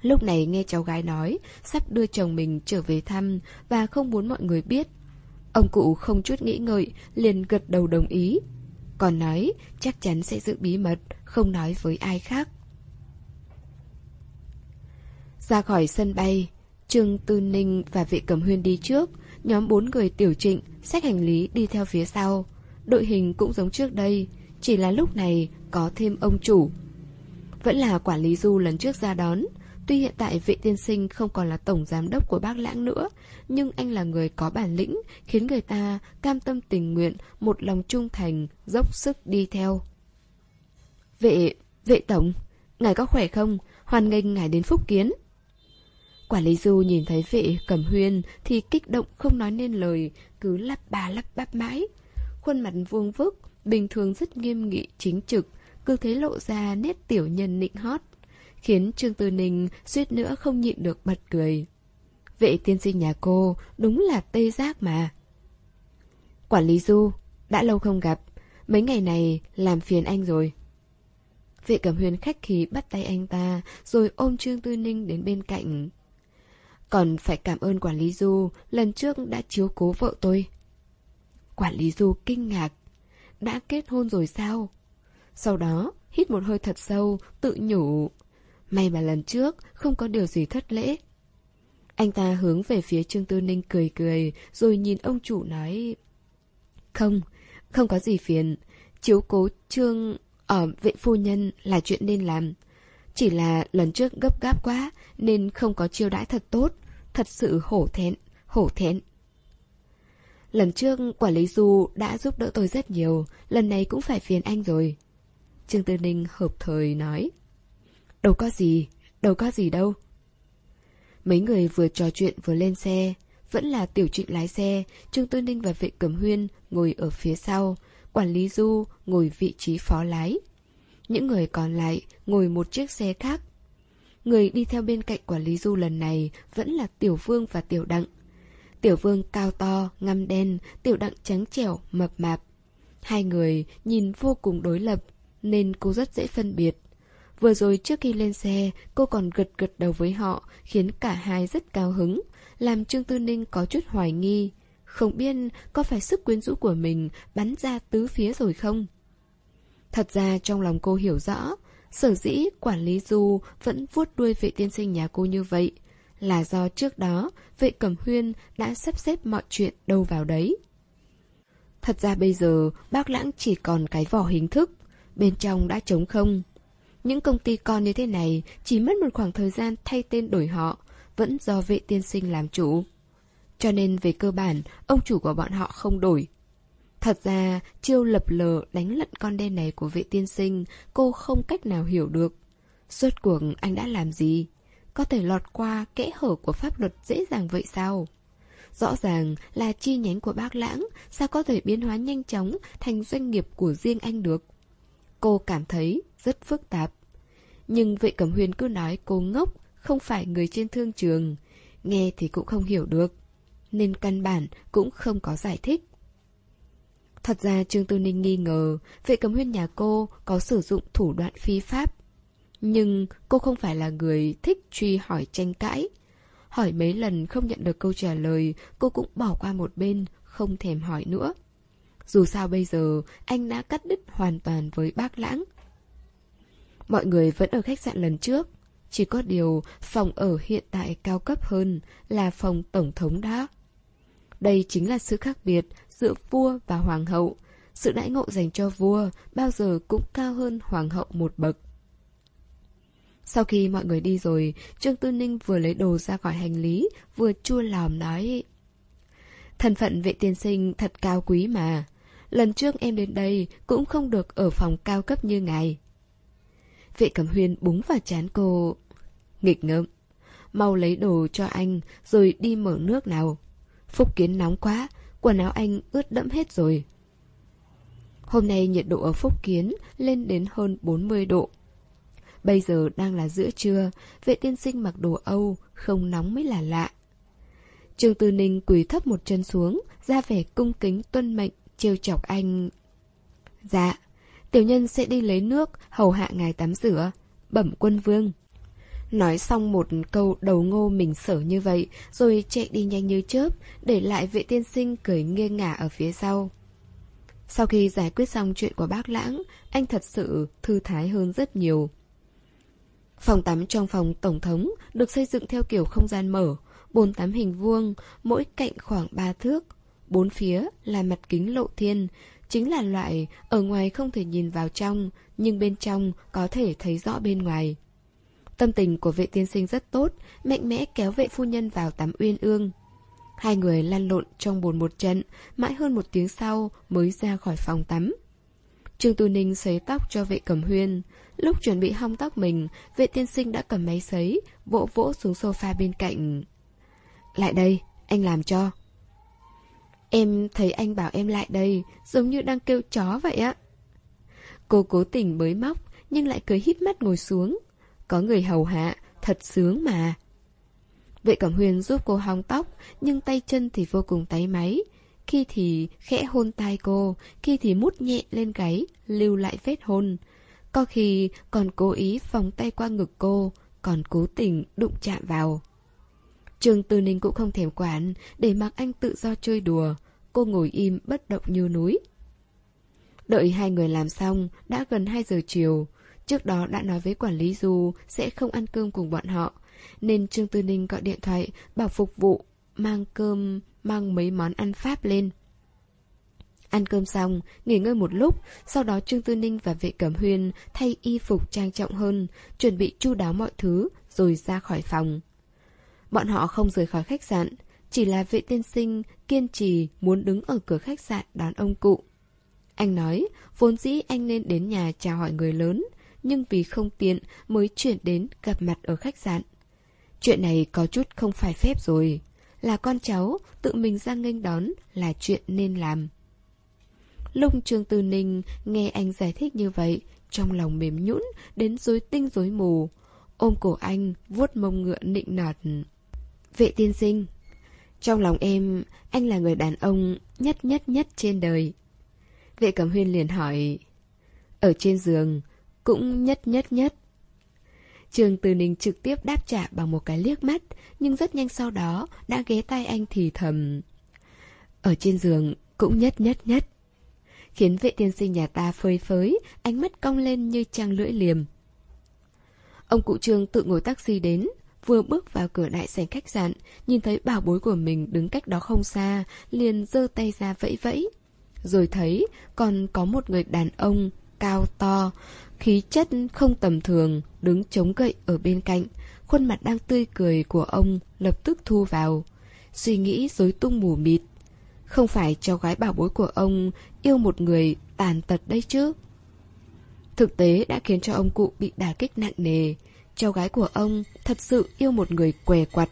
Lúc này nghe cháu gái nói, sắp đưa chồng mình trở về thăm và không muốn mọi người biết. Ông cụ không chút nghĩ ngợi, liền gật đầu đồng ý. Còn nói chắc chắn sẽ giữ bí mật, không nói với ai khác. Ra khỏi sân bay, Trương Tư Ninh và vệ cẩm huyên đi trước, nhóm bốn người tiểu trịnh, xách hành lý đi theo phía sau. Đội hình cũng giống trước đây, chỉ là lúc này có thêm ông chủ. Vẫn là quản lý du lần trước ra đón, Tuy hiện tại vệ tiên sinh không còn là tổng giám đốc của bác lãng nữa, nhưng anh là người có bản lĩnh, khiến người ta cam tâm tình nguyện, một lòng trung thành, dốc sức đi theo. Vệ, vệ tổng, ngài có khỏe không? Hoan nghênh ngài đến phúc kiến. Quản lý du nhìn thấy vệ cẩm huyên thì kích động không nói nên lời, cứ lắp bà lắp bắp mãi. Khuôn mặt vuông vức, bình thường rất nghiêm nghị, chính trực, cứ thế lộ ra nét tiểu nhân nịnh hót khiến Trương Tư Ninh suýt nữa không nhịn được bật cười. Vệ tiên sinh nhà cô đúng là tê giác mà. Quản lý Du, đã lâu không gặp, mấy ngày này làm phiền anh rồi. Vệ Cẩm huyền khách khí bắt tay anh ta, rồi ôm Trương Tư Ninh đến bên cạnh. Còn phải cảm ơn quản lý Du, lần trước đã chiếu cố vợ tôi. Quản lý Du kinh ngạc. Đã kết hôn rồi sao? Sau đó, hít một hơi thật sâu, tự nhủ. May mà lần trước, không có điều gì thất lễ. Anh ta hướng về phía Trương Tư Ninh cười cười, rồi nhìn ông chủ nói... Không, không có gì phiền. Chiếu cố Trương ở vệ phu nhân là chuyện nên làm. Chỉ là lần trước gấp gáp quá nên không có chiêu đãi thật tốt. Thật sự hổ thẹn, hổ thẹn. Lần trước quản lý Du đã giúp đỡ tôi rất nhiều, lần này cũng phải phiền anh rồi. Trương Tư Ninh hợp thời nói. Đâu có gì, đâu có gì đâu. Mấy người vừa trò chuyện vừa lên xe, vẫn là tiểu trịnh lái xe, Trương Tư Ninh và vệ cẩm huyên ngồi ở phía sau, quản lý Du ngồi vị trí phó lái. Những người còn lại ngồi một chiếc xe khác. Người đi theo bên cạnh quản lý Du lần này vẫn là Tiểu Vương và Tiểu Đặng. Tiểu Vương cao to, ngăm đen, Tiểu Đặng trắng trẻo, mập mạp. Hai người nhìn vô cùng đối lập, nên cô rất dễ phân biệt. Vừa rồi trước khi lên xe, cô còn gật gật đầu với họ, khiến cả hai rất cao hứng, làm Trương Tư Ninh có chút hoài nghi. Không biết có phải sức quyến rũ của mình bắn ra tứ phía rồi không? Thật ra trong lòng cô hiểu rõ, sở dĩ quản lý Du vẫn vuốt đuôi vệ tiên sinh nhà cô như vậy, là do trước đó vệ cẩm huyên đã sắp xếp mọi chuyện đâu vào đấy. Thật ra bây giờ bác lãng chỉ còn cái vỏ hình thức, bên trong đã trống không. Những công ty con như thế này chỉ mất một khoảng thời gian thay tên đổi họ, vẫn do vệ tiên sinh làm chủ. Cho nên về cơ bản, ông chủ của bọn họ không đổi. Thật ra, chiêu lập lờ đánh lận con đen này của vệ tiên sinh, cô không cách nào hiểu được. Suốt cuộc anh đã làm gì? Có thể lọt qua kẽ hở của pháp luật dễ dàng vậy sao? Rõ ràng là chi nhánh của bác lãng, sao có thể biến hóa nhanh chóng thành doanh nghiệp của riêng anh được? Cô cảm thấy rất phức tạp. Nhưng vệ cẩm huyền cứ nói cô ngốc, không phải người trên thương trường. Nghe thì cũng không hiểu được. Nên căn bản cũng không có giải thích. Thật ra Trương Tư Ninh nghi ngờ vệ cẩm huyên nhà cô có sử dụng thủ đoạn phi pháp. Nhưng cô không phải là người thích truy hỏi tranh cãi. Hỏi mấy lần không nhận được câu trả lời, cô cũng bỏ qua một bên, không thèm hỏi nữa. Dù sao bây giờ, anh đã cắt đứt hoàn toàn với bác lãng. Mọi người vẫn ở khách sạn lần trước. Chỉ có điều, phòng ở hiện tại cao cấp hơn là phòng tổng thống đó. Đây chính là sự khác biệt giữa vua và hoàng hậu. Sự đãi ngộ dành cho vua bao giờ cũng cao hơn hoàng hậu một bậc. Sau khi mọi người đi rồi, Trương Tư Ninh vừa lấy đồ ra khỏi hành lý, vừa chua lòng nói. Thân phận vệ tiên sinh thật cao quý mà. Lần trước em đến đây cũng không được ở phòng cao cấp như ngài. Vệ cẩm huyên búng vào chán cô. Nghịch ngợm. Mau lấy đồ cho anh, rồi đi mở nước nào. Phúc kiến nóng quá, quần áo anh ướt đẫm hết rồi. Hôm nay nhiệt độ ở Phúc Kiến lên đến hơn 40 độ. Bây giờ đang là giữa trưa, vệ tiên sinh mặc đồ Âu, không nóng mới là lạ. Trương Tư Ninh quỳ thấp một chân xuống, ra vẻ cung kính tuân mệnh, trêu chọc anh. Dạ, tiểu nhân sẽ đi lấy nước, hầu hạ ngài tắm rửa. Bẩm quân vương. Nói xong một câu đầu ngô mình sở như vậy, rồi chạy đi nhanh như chớp, để lại vệ tiên sinh cười nghiêng ngả ở phía sau. Sau khi giải quyết xong chuyện của bác lãng, anh thật sự thư thái hơn rất nhiều. Phòng tắm trong phòng tổng thống được xây dựng theo kiểu không gian mở, bồn tắm hình vuông, mỗi cạnh khoảng ba thước. Bốn phía là mặt kính lộ thiên, chính là loại ở ngoài không thể nhìn vào trong, nhưng bên trong có thể thấy rõ bên ngoài. Tâm tình của vệ tiên sinh rất tốt, mạnh mẽ kéo vệ phu nhân vào tắm uyên ương. Hai người lăn lộn trong bồn một trận, mãi hơn một tiếng sau mới ra khỏi phòng tắm. Trương Tu Ninh sấy tóc cho vệ cầm huyên. Lúc chuẩn bị hong tóc mình, vệ tiên sinh đã cầm máy sấy, vỗ vỗ xuống sofa bên cạnh. Lại đây, anh làm cho. Em thấy anh bảo em lại đây, giống như đang kêu chó vậy á. Cô cố tình mới móc, nhưng lại cười híp mắt ngồi xuống. Có người hầu hạ, thật sướng mà. Vệ Cẩm Huyền giúp cô hong tóc, nhưng tay chân thì vô cùng tay máy. Khi thì khẽ hôn tai cô, khi thì mút nhẹ lên gáy, lưu lại vết hôn. có khi còn cố ý vòng tay qua ngực cô, còn cố tình đụng chạm vào. Trương Tư Ninh cũng không thèm quản, để mặc anh tự do chơi đùa. Cô ngồi im bất động như núi. Đợi hai người làm xong, đã gần 2 giờ chiều. Trước đó đã nói với quản lý Du sẽ không ăn cơm cùng bọn họ. Nên Trương Tư Ninh gọi điện thoại bảo phục vụ, mang cơm, mang mấy món ăn Pháp lên. Ăn cơm xong, nghỉ ngơi một lúc, sau đó Trương Tư Ninh và vệ cẩm huyên thay y phục trang trọng hơn, chuẩn bị chu đáo mọi thứ, rồi ra khỏi phòng. Bọn họ không rời khỏi khách sạn, chỉ là vệ tiên sinh kiên trì muốn đứng ở cửa khách sạn đón ông cụ. Anh nói, vốn dĩ anh nên đến nhà chào hỏi người lớn, nhưng vì không tiện mới chuyển đến gặp mặt ở khách sạn. Chuyện này có chút không phải phép rồi. Là con cháu, tự mình ra nghênh đón là chuyện nên làm. Lúc Trương Tư Ninh nghe anh giải thích như vậy, trong lòng mềm nhũn đến rối tinh rối mù. Ôm cổ anh, vuốt mông ngựa nịnh nọt. Vệ tiên sinh, trong lòng em, anh là người đàn ông nhất nhất nhất trên đời. Vệ cẩm huyên liền hỏi, ở trên giường, cũng nhất nhất nhất. Trường Từ Ninh trực tiếp đáp trả bằng một cái liếc mắt, nhưng rất nhanh sau đó đã ghé tay anh thì thầm. Ở trên giường cũng nhất nhất nhất. Khiến vệ tiên sinh nhà ta phơi phới, ánh mắt cong lên như trăng lưỡi liềm. Ông cụ Trương tự ngồi taxi đến, vừa bước vào cửa đại sảnh khách sạn, nhìn thấy bảo bối của mình đứng cách đó không xa, liền giơ tay ra vẫy vẫy. Rồi thấy còn có một người đàn ông cao to, khí chất không tầm thường, đứng chống gậy ở bên cạnh, khuôn mặt đang tươi cười của ông lập tức thu vào. Suy nghĩ rối tung mù mịt. Không phải cháu gái bảo bối của ông yêu một người tàn tật đấy chứ. Thực tế đã khiến cho ông cụ bị đả kích nặng nề. Cháu gái của ông thật sự yêu một người què quặt.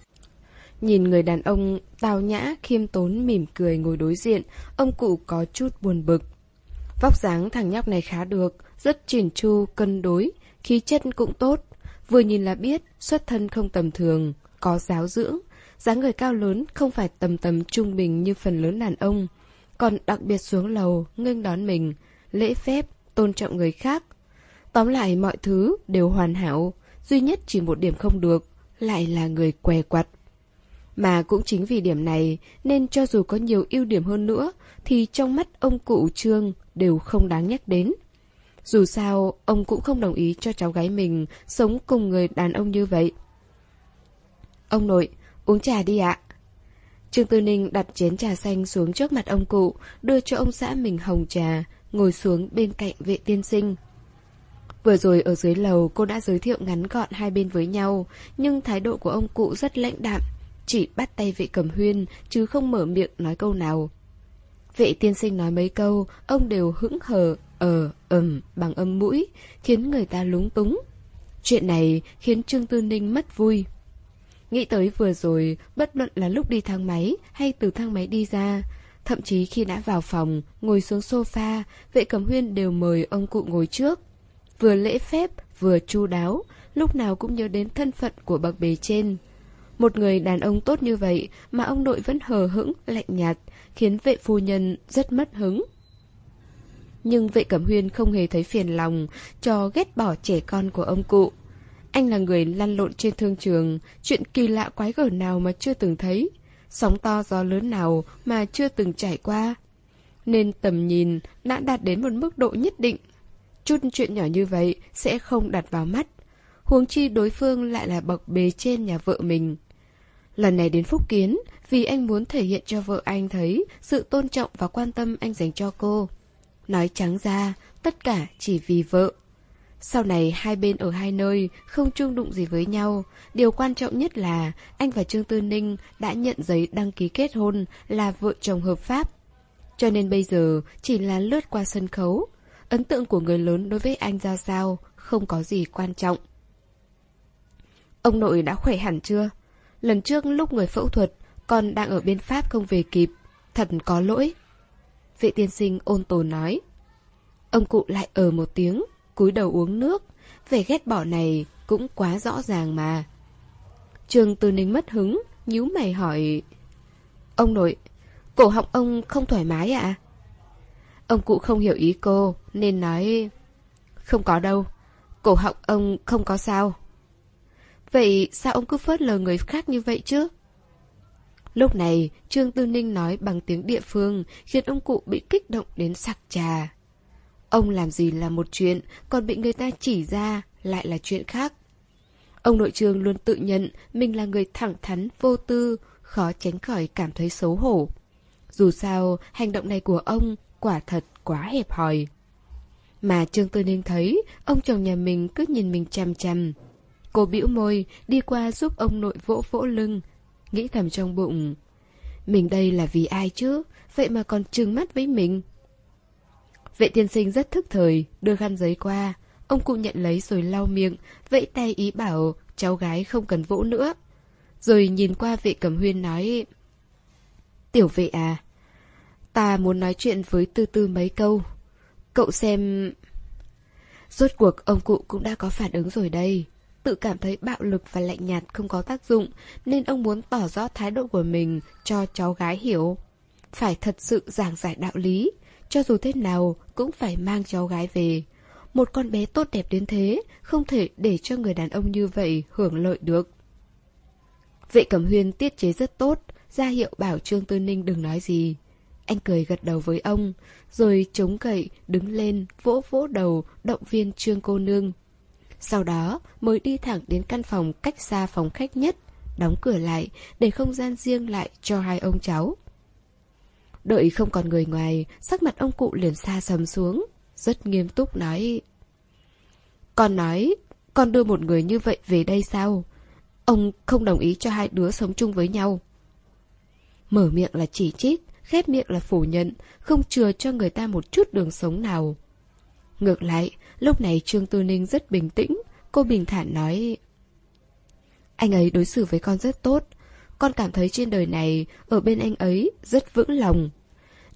Nhìn người đàn ông tào nhã, khiêm tốn, mỉm cười ngồi đối diện, ông cụ có chút buồn bực. Vóc dáng thằng nhóc này khá được, rất chỉn chu, cân đối, khí chất cũng tốt. Vừa nhìn là biết, xuất thân không tầm thường, có giáo dưỡng. dáng người cao lớn không phải tầm tầm trung bình như phần lớn đàn ông. Còn đặc biệt xuống lầu, nghênh đón mình, lễ phép, tôn trọng người khác. Tóm lại mọi thứ đều hoàn hảo, duy nhất chỉ một điểm không được, lại là người què quặt. Mà cũng chính vì điểm này nên cho dù có nhiều ưu điểm hơn nữa thì trong mắt ông cụ Trương đều không đáng nhắc đến. Dù sao, ông cũng không đồng ý cho cháu gái mình sống cùng người đàn ông như vậy. Ông nội, uống trà đi ạ. Trương Tư Ninh đặt chén trà xanh xuống trước mặt ông cụ, đưa cho ông xã mình hồng trà, ngồi xuống bên cạnh vệ tiên sinh. Vừa rồi ở dưới lầu cô đã giới thiệu ngắn gọn hai bên với nhau, nhưng thái độ của ông cụ rất lãnh đạm, chỉ bắt tay vệ cầm huyên chứ không mở miệng nói câu nào. Vệ tiên sinh nói mấy câu, ông đều hững hờ, ờ, ầm bằng âm mũi, khiến người ta lúng túng. Chuyện này khiến Trương Tư Ninh mất vui. Nghĩ tới vừa rồi, bất luận là lúc đi thang máy hay từ thang máy đi ra, thậm chí khi đã vào phòng, ngồi xuống sofa, vệ cầm huyên đều mời ông cụ ngồi trước. Vừa lễ phép, vừa chu đáo, lúc nào cũng nhớ đến thân phận của bậc bề trên. Một người đàn ông tốt như vậy mà ông nội vẫn hờ hững, lạnh nhạt, khiến vệ phu nhân rất mất hứng. Nhưng vệ cẩm huyên không hề thấy phiền lòng cho ghét bỏ trẻ con của ông cụ. Anh là người lăn lộn trên thương trường, chuyện kỳ lạ quái gở nào mà chưa từng thấy, sóng to gió lớn nào mà chưa từng trải qua. Nên tầm nhìn đã đạt đến một mức độ nhất định. Chút chuyện nhỏ như vậy sẽ không đặt vào mắt. Huống chi đối phương lại là bậc bề trên nhà vợ mình. Lần này đến Phúc Kiến vì anh muốn thể hiện cho vợ anh thấy sự tôn trọng và quan tâm anh dành cho cô. Nói trắng ra, tất cả chỉ vì vợ. Sau này hai bên ở hai nơi, không chung đụng gì với nhau. Điều quan trọng nhất là anh và Trương Tư Ninh đã nhận giấy đăng ký kết hôn là vợ chồng hợp pháp. Cho nên bây giờ chỉ là lướt qua sân khấu. Ấn tượng của người lớn đối với anh ra sao, không có gì quan trọng. Ông nội đã khỏe hẳn chưa? Lần trước lúc người phẫu thuật, con đang ở bên Pháp không về kịp. Thật có lỗi. Vệ tiên sinh ôn tồn nói. Ông cụ lại ở một tiếng, cúi đầu uống nước. Vẻ ghét bỏ này cũng quá rõ ràng mà. Trường Từ Ninh mất hứng, nhíu mày hỏi. Ông nội, cổ họng ông không thoải mái ạ? À? Ông cụ không hiểu ý cô, nên nói... Không có đâu. Cổ họng ông không có sao. Vậy sao ông cứ phớt lờ người khác như vậy chứ? Lúc này, Trương Tư Ninh nói bằng tiếng địa phương, khiến ông cụ bị kích động đến sặc trà. Ông làm gì là một chuyện, còn bị người ta chỉ ra lại là chuyện khác. Ông nội trường luôn tự nhận mình là người thẳng thắn, vô tư, khó tránh khỏi cảm thấy xấu hổ. Dù sao, hành động này của ông quả thật quá hẹp hòi. Mà Trương Tư Ninh thấy, ông chồng nhà mình cứ nhìn mình chằm chằm. Cô bĩu môi, đi qua giúp ông nội vỗ vỗ lưng, nghĩ thầm trong bụng. Mình đây là vì ai chứ, vậy mà còn trừng mắt với mình. Vệ tiên sinh rất thức thời, đưa khăn giấy qua. Ông cụ nhận lấy rồi lau miệng, vẫy tay ý bảo cháu gái không cần vỗ nữa. Rồi nhìn qua vệ cầm huyên nói Tiểu vệ à Ta muốn nói chuyện với tư tư mấy câu. Cậu xem... Rốt cuộc ông cụ cũng đã có phản ứng rồi đây. Tự cảm thấy bạo lực và lạnh nhạt không có tác dụng Nên ông muốn tỏ rõ thái độ của mình cho cháu gái hiểu. Phải thật sự giảng giải đạo lý Cho dù thế nào cũng phải mang cháu gái về. Một con bé tốt đẹp đến thế Không thể để cho người đàn ông như vậy hưởng lợi được. Vệ Cẩm Huyên tiết chế rất tốt, ra hiệu bảo Trương Tư Ninh đừng nói gì. Anh cười gật đầu với ông, rồi chống cậy, đứng lên, vỗ vỗ đầu, động viên Trương cô nương. Sau đó mới đi thẳng đến căn phòng cách xa phòng khách nhất, đóng cửa lại để không gian riêng lại cho hai ông cháu. Đợi không còn người ngoài, sắc mặt ông cụ liền xa sầm xuống, rất nghiêm túc nói. Con nói, con đưa một người như vậy về đây sao? Ông không đồng ý cho hai đứa sống chung với nhau. Mở miệng là chỉ trích, khép miệng là phủ nhận, không chừa cho người ta một chút đường sống nào. Ngược lại, lúc này Trương Tư Ninh rất bình tĩnh, cô bình thản nói Anh ấy đối xử với con rất tốt, con cảm thấy trên đời này, ở bên anh ấy rất vững lòng.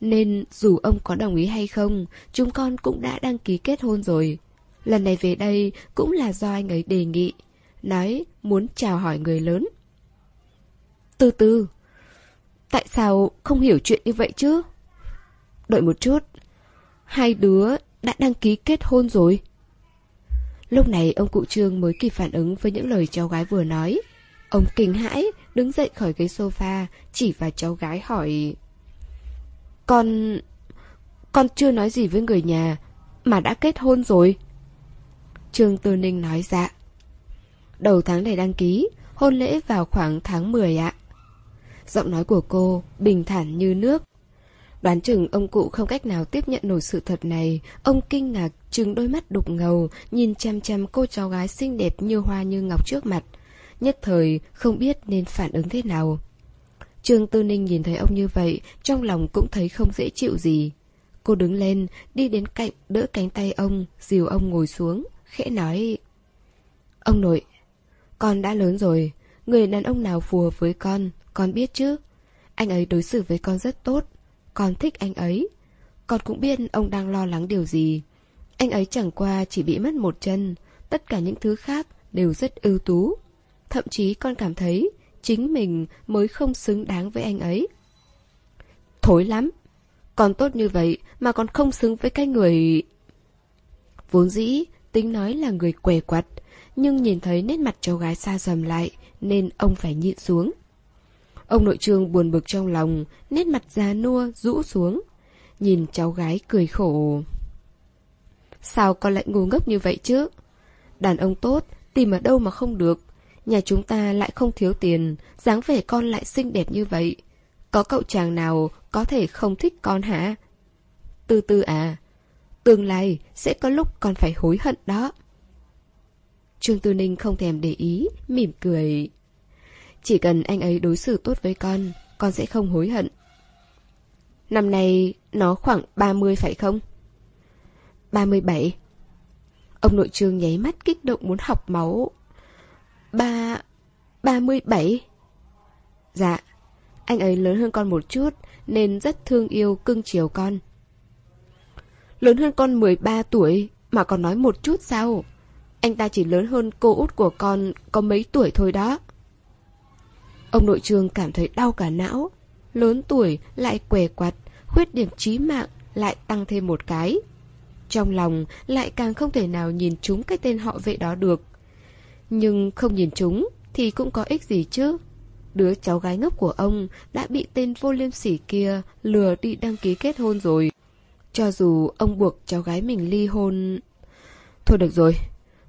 Nên dù ông có đồng ý hay không, chúng con cũng đã đăng ký kết hôn rồi. Lần này về đây cũng là do anh ấy đề nghị, nói muốn chào hỏi người lớn. Từ từ, tại sao không hiểu chuyện như vậy chứ? Đợi một chút, hai đứa đã đăng ký kết hôn rồi. Lúc này ông cụ Trương mới kịp phản ứng với những lời cháu gái vừa nói. Ông kinh hãi, đứng dậy khỏi ghế sofa, chỉ vào cháu gái hỏi... Con... con chưa nói gì với người nhà, mà đã kết hôn rồi. Trương Tư Ninh nói dạ. Đầu tháng này đăng ký, hôn lễ vào khoảng tháng 10 ạ. Giọng nói của cô bình thản như nước. Đoán chừng ông cụ không cách nào tiếp nhận nổi sự thật này, ông kinh ngạc trừng đôi mắt đục ngầu, nhìn chăm chăm cô cháu gái xinh đẹp như hoa như ngọc trước mặt. Nhất thời không biết nên phản ứng thế nào. Trương Tư Ninh nhìn thấy ông như vậy, trong lòng cũng thấy không dễ chịu gì. Cô đứng lên, đi đến cạnh, đỡ cánh tay ông, dìu ông ngồi xuống, khẽ nói. Ông nội, con đã lớn rồi, người đàn ông nào phù hợp với con, con biết chứ. Anh ấy đối xử với con rất tốt, con thích anh ấy. Con cũng biết ông đang lo lắng điều gì. Anh ấy chẳng qua chỉ bị mất một chân, tất cả những thứ khác đều rất ưu tú. Thậm chí con cảm thấy chính mình mới không xứng đáng với anh ấy. Thối lắm! Con tốt như vậy mà còn không xứng với cái người... Vốn dĩ, tính nói là người què quặt, nhưng nhìn thấy nét mặt cháu gái xa dầm lại, nên ông phải nhịn xuống. Ông nội trương buồn bực trong lòng, nét mặt già nua, rũ xuống. Nhìn cháu gái cười khổ. Sao con lại ngu ngốc như vậy chứ? Đàn ông tốt, tìm ở đâu mà không được. Nhà chúng ta lại không thiếu tiền, dáng vẻ con lại xinh đẹp như vậy. Có cậu chàng nào có thể không thích con hả? Từ từ à, tương lai sẽ có lúc con phải hối hận đó. Trương Tư Ninh không thèm để ý, mỉm cười. Chỉ cần anh ấy đối xử tốt với con, con sẽ không hối hận. Năm nay nó khoảng 30 phải không? 37. Ông nội trương nháy mắt kích động muốn học máu. Ba... 37. Dạ, anh ấy lớn hơn con một chút nên rất thương yêu cưng chiều con. Lớn hơn con 13 tuổi mà còn nói một chút sao? Anh ta chỉ lớn hơn cô út của con có mấy tuổi thôi đó. Ông nội trường cảm thấy đau cả não. Lớn tuổi lại què quặt, khuyết điểm trí mạng lại tăng thêm một cái. trong lòng lại càng không thể nào nhìn chúng cái tên họ vệ đó được. Nhưng không nhìn chúng thì cũng có ích gì chứ. Đứa cháu gái ngốc của ông đã bị tên vô liêm sỉ kia lừa đi đăng ký kết hôn rồi. Cho dù ông buộc cháu gái mình ly hôn... Thôi được rồi,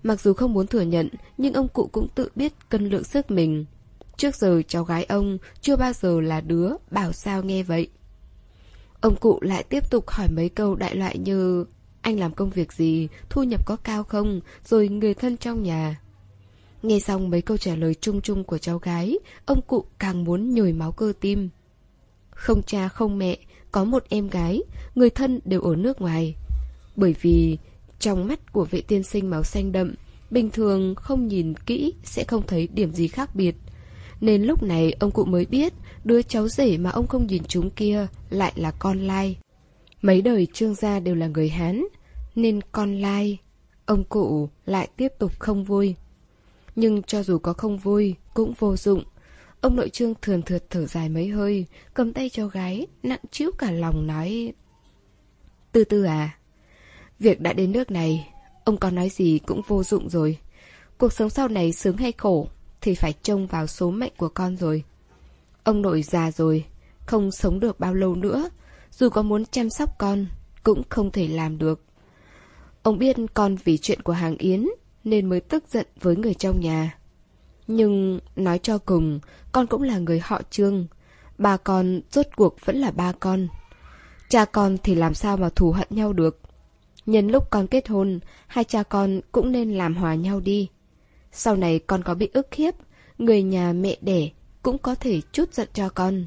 mặc dù không muốn thừa nhận, nhưng ông cụ cũng tự biết cân lượng sức mình. Trước giờ cháu gái ông chưa bao giờ là đứa bảo sao nghe vậy. Ông cụ lại tiếp tục hỏi mấy câu đại loại như Anh làm công việc gì, thu nhập có cao không, rồi người thân trong nhà. Nghe xong mấy câu trả lời chung chung của cháu gái, ông cụ càng muốn nhồi máu cơ tim. Không cha không mẹ, có một em gái, người thân đều ở nước ngoài. Bởi vì trong mắt của vệ tiên sinh máu xanh đậm, bình thường không nhìn kỹ sẽ không thấy điểm gì khác biệt. Nên lúc này ông cụ mới biết đứa cháu rể mà ông không nhìn chúng kia lại là con lai. Mấy đời trương gia đều là người Hán, nên con lai, ông cụ lại tiếp tục không vui. Nhưng cho dù có không vui, cũng vô dụng. Ông nội trương thường thượt thở dài mấy hơi, cầm tay cho gái, nặng chịu cả lòng nói... Từ từ à, việc đã đến nước này, ông có nói gì cũng vô dụng rồi. Cuộc sống sau này sướng hay khổ, thì phải trông vào số mệnh của con rồi. Ông nội già rồi, không sống được bao lâu nữa, dù có muốn chăm sóc con, cũng không thể làm được. Ông biết con vì chuyện của hàng Yến nên mới tức giận với người trong nhà. Nhưng nói cho cùng, con cũng là người họ trương. Ba con rốt cuộc vẫn là ba con. Cha con thì làm sao mà thù hận nhau được. Nhân lúc con kết hôn, hai cha con cũng nên làm hòa nhau đi. Sau này con có bị ức hiếp, người nhà mẹ đẻ cũng có thể chút giận cho con.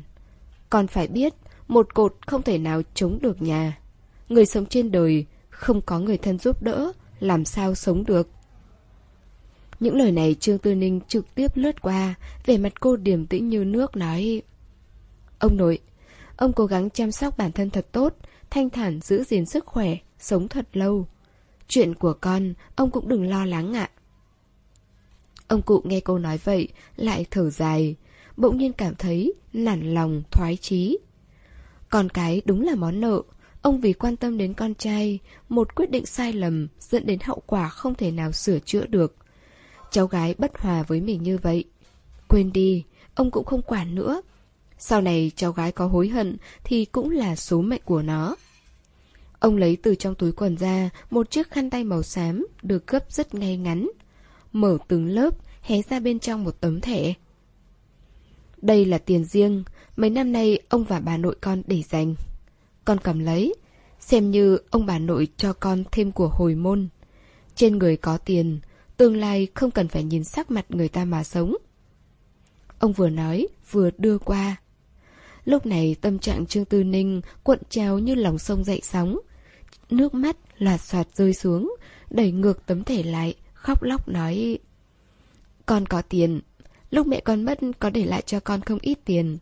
Con phải biết, một cột không thể nào chống được nhà. Người sống trên đời, không có người thân giúp đỡ, làm sao sống được. Những lời này Trương Tư Ninh trực tiếp lướt qua, vẻ mặt cô điềm tĩnh như nước nói Ông nội, ông cố gắng chăm sóc bản thân thật tốt, thanh thản giữ gìn sức khỏe, sống thật lâu. Chuyện của con, ông cũng đừng lo lắng ạ. Ông cụ nghe cô nói vậy, lại thở dài, bỗng nhiên cảm thấy nản lòng, thoái chí. Con cái đúng là món nợ, ông vì quan tâm đến con trai, một quyết định sai lầm dẫn đến hậu quả không thể nào sửa chữa được. Cháu gái bất hòa với mình như vậy. Quên đi, ông cũng không quản nữa. Sau này cháu gái có hối hận thì cũng là số mệnh của nó. Ông lấy từ trong túi quần ra một chiếc khăn tay màu xám được gấp rất ngay ngắn, mở từng lớp, hé ra bên trong một tấm thẻ. Đây là tiền riêng, mấy năm nay ông và bà nội con để dành. Con cầm lấy, xem như ông bà nội cho con thêm của hồi môn. Trên người có tiền, tương lai không cần phải nhìn sắc mặt người ta mà sống. Ông vừa nói, vừa đưa qua. Lúc này tâm trạng Trương Tư Ninh cuộn trào như lòng sông dậy sóng. Nước mắt loạt soạt rơi xuống, đẩy ngược tấm thẻ lại, khóc lóc nói, Con có tiền, Lúc mẹ con mất có để lại cho con không ít tiền.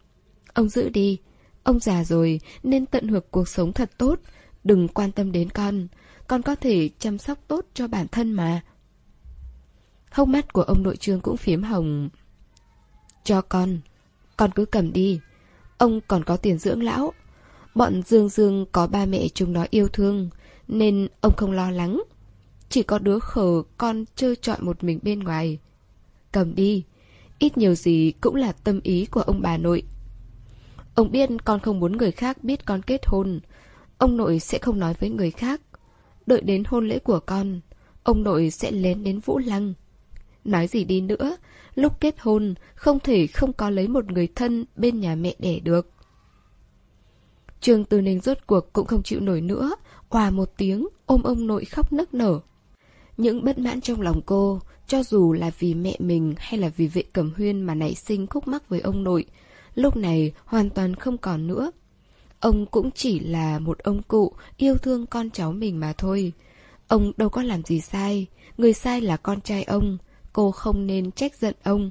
Ông giữ đi, Ông già rồi nên tận hưởng cuộc sống thật tốt. Đừng quan tâm đến con Con có thể chăm sóc tốt cho bản thân mà. Hốc mắt của ông nội trương cũng phiếm hồng. Cho con Con cứ cầm đi, Ông còn có tiền dưỡng lão. Bọn Dương Dương có ba mẹ chúng nó yêu thương, Nên ông không lo lắng chỉ có đứa khờ con chơi trọi một mình bên ngoài. Cầm đi, Ít nhiều gì cũng là tâm ý của ông bà nội. Ông biết con không muốn người khác biết con kết hôn. Ông nội sẽ không nói với người khác. Đợi đến hôn lễ của con, Ông nội sẽ lén đến Vũ Lăng. Nói gì đi nữa, Lúc kết hôn, Không thể không có lấy một người thân Bên nhà mẹ đẻ được. Trương Tư Ninh rốt cuộc cũng không chịu nổi nữa, Hòa một tiếng Ôm ông nội khóc nức nở những bất mãn trong lòng cô, cho dù là vì mẹ mình hay là vì vệ cẩm huyên mà nảy sinh khúc mắc với ông nội, lúc này hoàn toàn không còn nữa. Ông cũng chỉ là một ông cụ yêu thương con cháu mình mà thôi. Ông đâu có làm gì sai, người sai là con trai ông, cô không nên trách giận ông.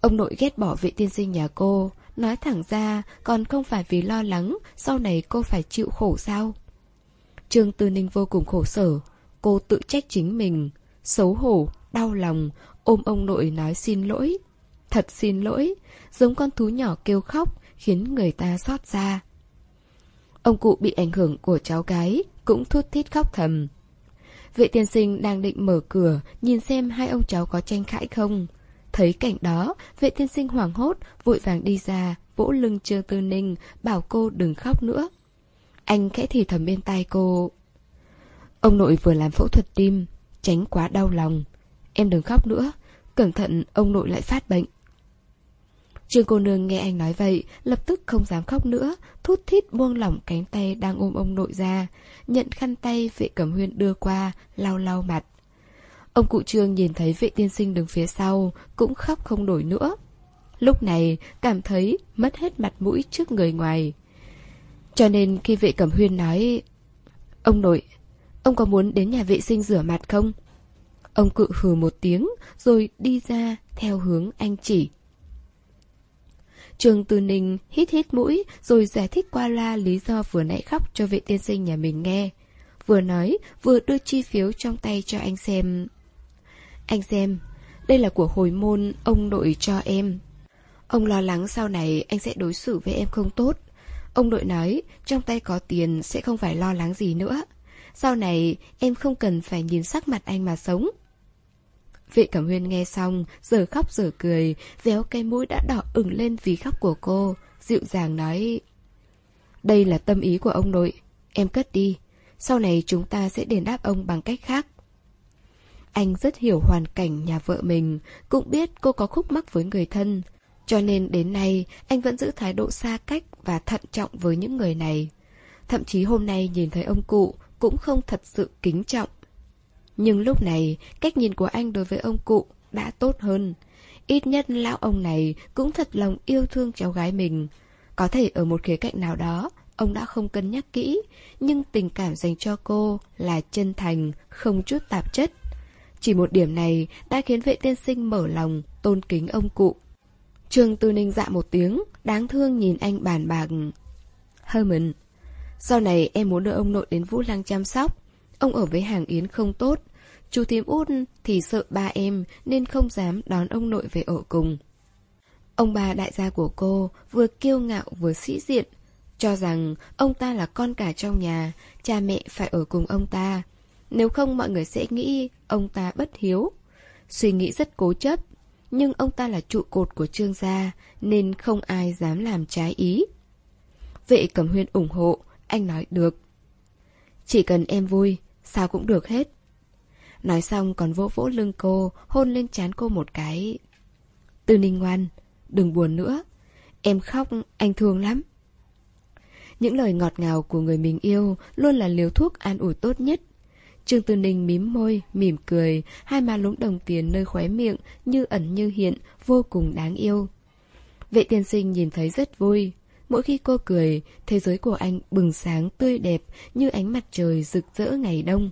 Ông nội ghét bỏ vị tiên sinh nhà cô, nói thẳng ra còn không phải vì lo lắng sau này cô phải chịu khổ sao. Trương Tư Ninh vô cùng khổ sở, Cô tự trách chính mình, xấu hổ, đau lòng, ôm ông nội nói xin lỗi. Thật xin lỗi, giống con thú nhỏ kêu khóc, khiến người ta xót xa Ông cụ bị ảnh hưởng của cháu gái, cũng thút thít khóc thầm. Vệ tiên sinh đang định mở cửa, nhìn xem hai ông cháu có tranh cãi không. Thấy cảnh đó, vệ tiên sinh hoảng hốt, vội vàng đi ra, vỗ lưng Trương Tư Ninh, bảo cô đừng khóc nữa. Anh khẽ thì thầm bên tai cô. Ông nội vừa làm phẫu thuật tim, tránh quá đau lòng. Em đừng khóc nữa, cẩn thận ông nội lại phát bệnh. Trương cô nương nghe anh nói vậy, lập tức không dám khóc nữa, thút thít buông lỏng cánh tay đang ôm ông nội ra, nhận khăn tay vệ cẩm huyên đưa qua, lau lau mặt. Ông cụ trương nhìn thấy vệ tiên sinh đứng phía sau, cũng khóc không nổi nữa. Lúc này, cảm thấy mất hết mặt mũi trước người ngoài. Cho nên khi vệ cẩm huyên nói Ông nội, ông có muốn đến nhà vệ sinh rửa mặt không? Ông cự hừ một tiếng, rồi đi ra theo hướng anh chỉ. Trường từ Ninh hít hít mũi rồi giải thích qua la lý do vừa nãy khóc cho vệ tiên sinh nhà mình nghe. Vừa nói, vừa đưa chi phiếu trong tay cho anh xem. Anh xem, đây là của hồi môn ông nội cho em. Ông lo lắng sau này anh sẽ đối xử với em không tốt. Ông nội nói, trong tay có tiền sẽ không phải lo lắng gì nữa. Sau này em không cần phải nhìn sắc mặt anh mà sống. Vệ Cẩm Huyên nghe xong, giờ khóc giờ cười, véo cái mũi đã đỏ ửng lên vì khóc của cô, dịu dàng nói Đây là tâm ý của ông nội, em cất đi, sau này chúng ta sẽ đền đáp ông bằng cách khác. Anh rất hiểu hoàn cảnh nhà vợ mình, cũng biết cô có khúc mắc với người thân, cho nên đến nay anh vẫn giữ thái độ xa cách và thận trọng với những người này. Thậm chí hôm nay nhìn thấy ông cụ cũng không thật sự kính trọng. Nhưng lúc này, cách nhìn của anh đối với ông cụ đã tốt hơn. Ít nhất lão ông này cũng thật lòng yêu thương cháu gái mình. Có thể ở một khía cạnh nào đó, ông đã không cân nhắc kỹ, nhưng tình cảm dành cho cô là chân thành, không chút tạp chất. Chỉ một điểm này đã khiến vệ tiên sinh mở lòng, tôn kính ông cụ. trường Tư Ninh dạ một tiếng, đáng thương nhìn anh bàn bạc. Herman, sau này em muốn đưa ông nội đến Vũ Lăng chăm sóc. Ông ở với hàng Yến không tốt. Chú thím út thì sợ ba em nên không dám đón ông nội về ở cùng. Ông bà đại gia của cô vừa kiêu ngạo vừa sĩ diện, cho rằng ông ta là con cả trong nhà, cha mẹ phải ở cùng ông ta. Nếu không mọi người sẽ nghĩ ông ta bất hiếu. Suy nghĩ rất cố chấp, nhưng ông ta là trụ cột của trương gia nên không ai dám làm trái ý. Vệ Cẩm Huyên ủng hộ, anh nói được. Chỉ cần em vui, sao cũng được hết. Nói xong còn vỗ vỗ lưng cô, hôn lên trán cô một cái. Tư Ninh ngoan, đừng buồn nữa. Em khóc, anh thương lắm. Những lời ngọt ngào của người mình yêu luôn là liều thuốc an ủi tốt nhất. Trương Tư Ninh mím môi, mỉm cười, hai má lúng đồng tiền nơi khóe miệng, như ẩn như hiện, vô cùng đáng yêu. Vệ tiên sinh nhìn thấy rất vui. Mỗi khi cô cười, thế giới của anh bừng sáng tươi đẹp như ánh mặt trời rực rỡ ngày đông.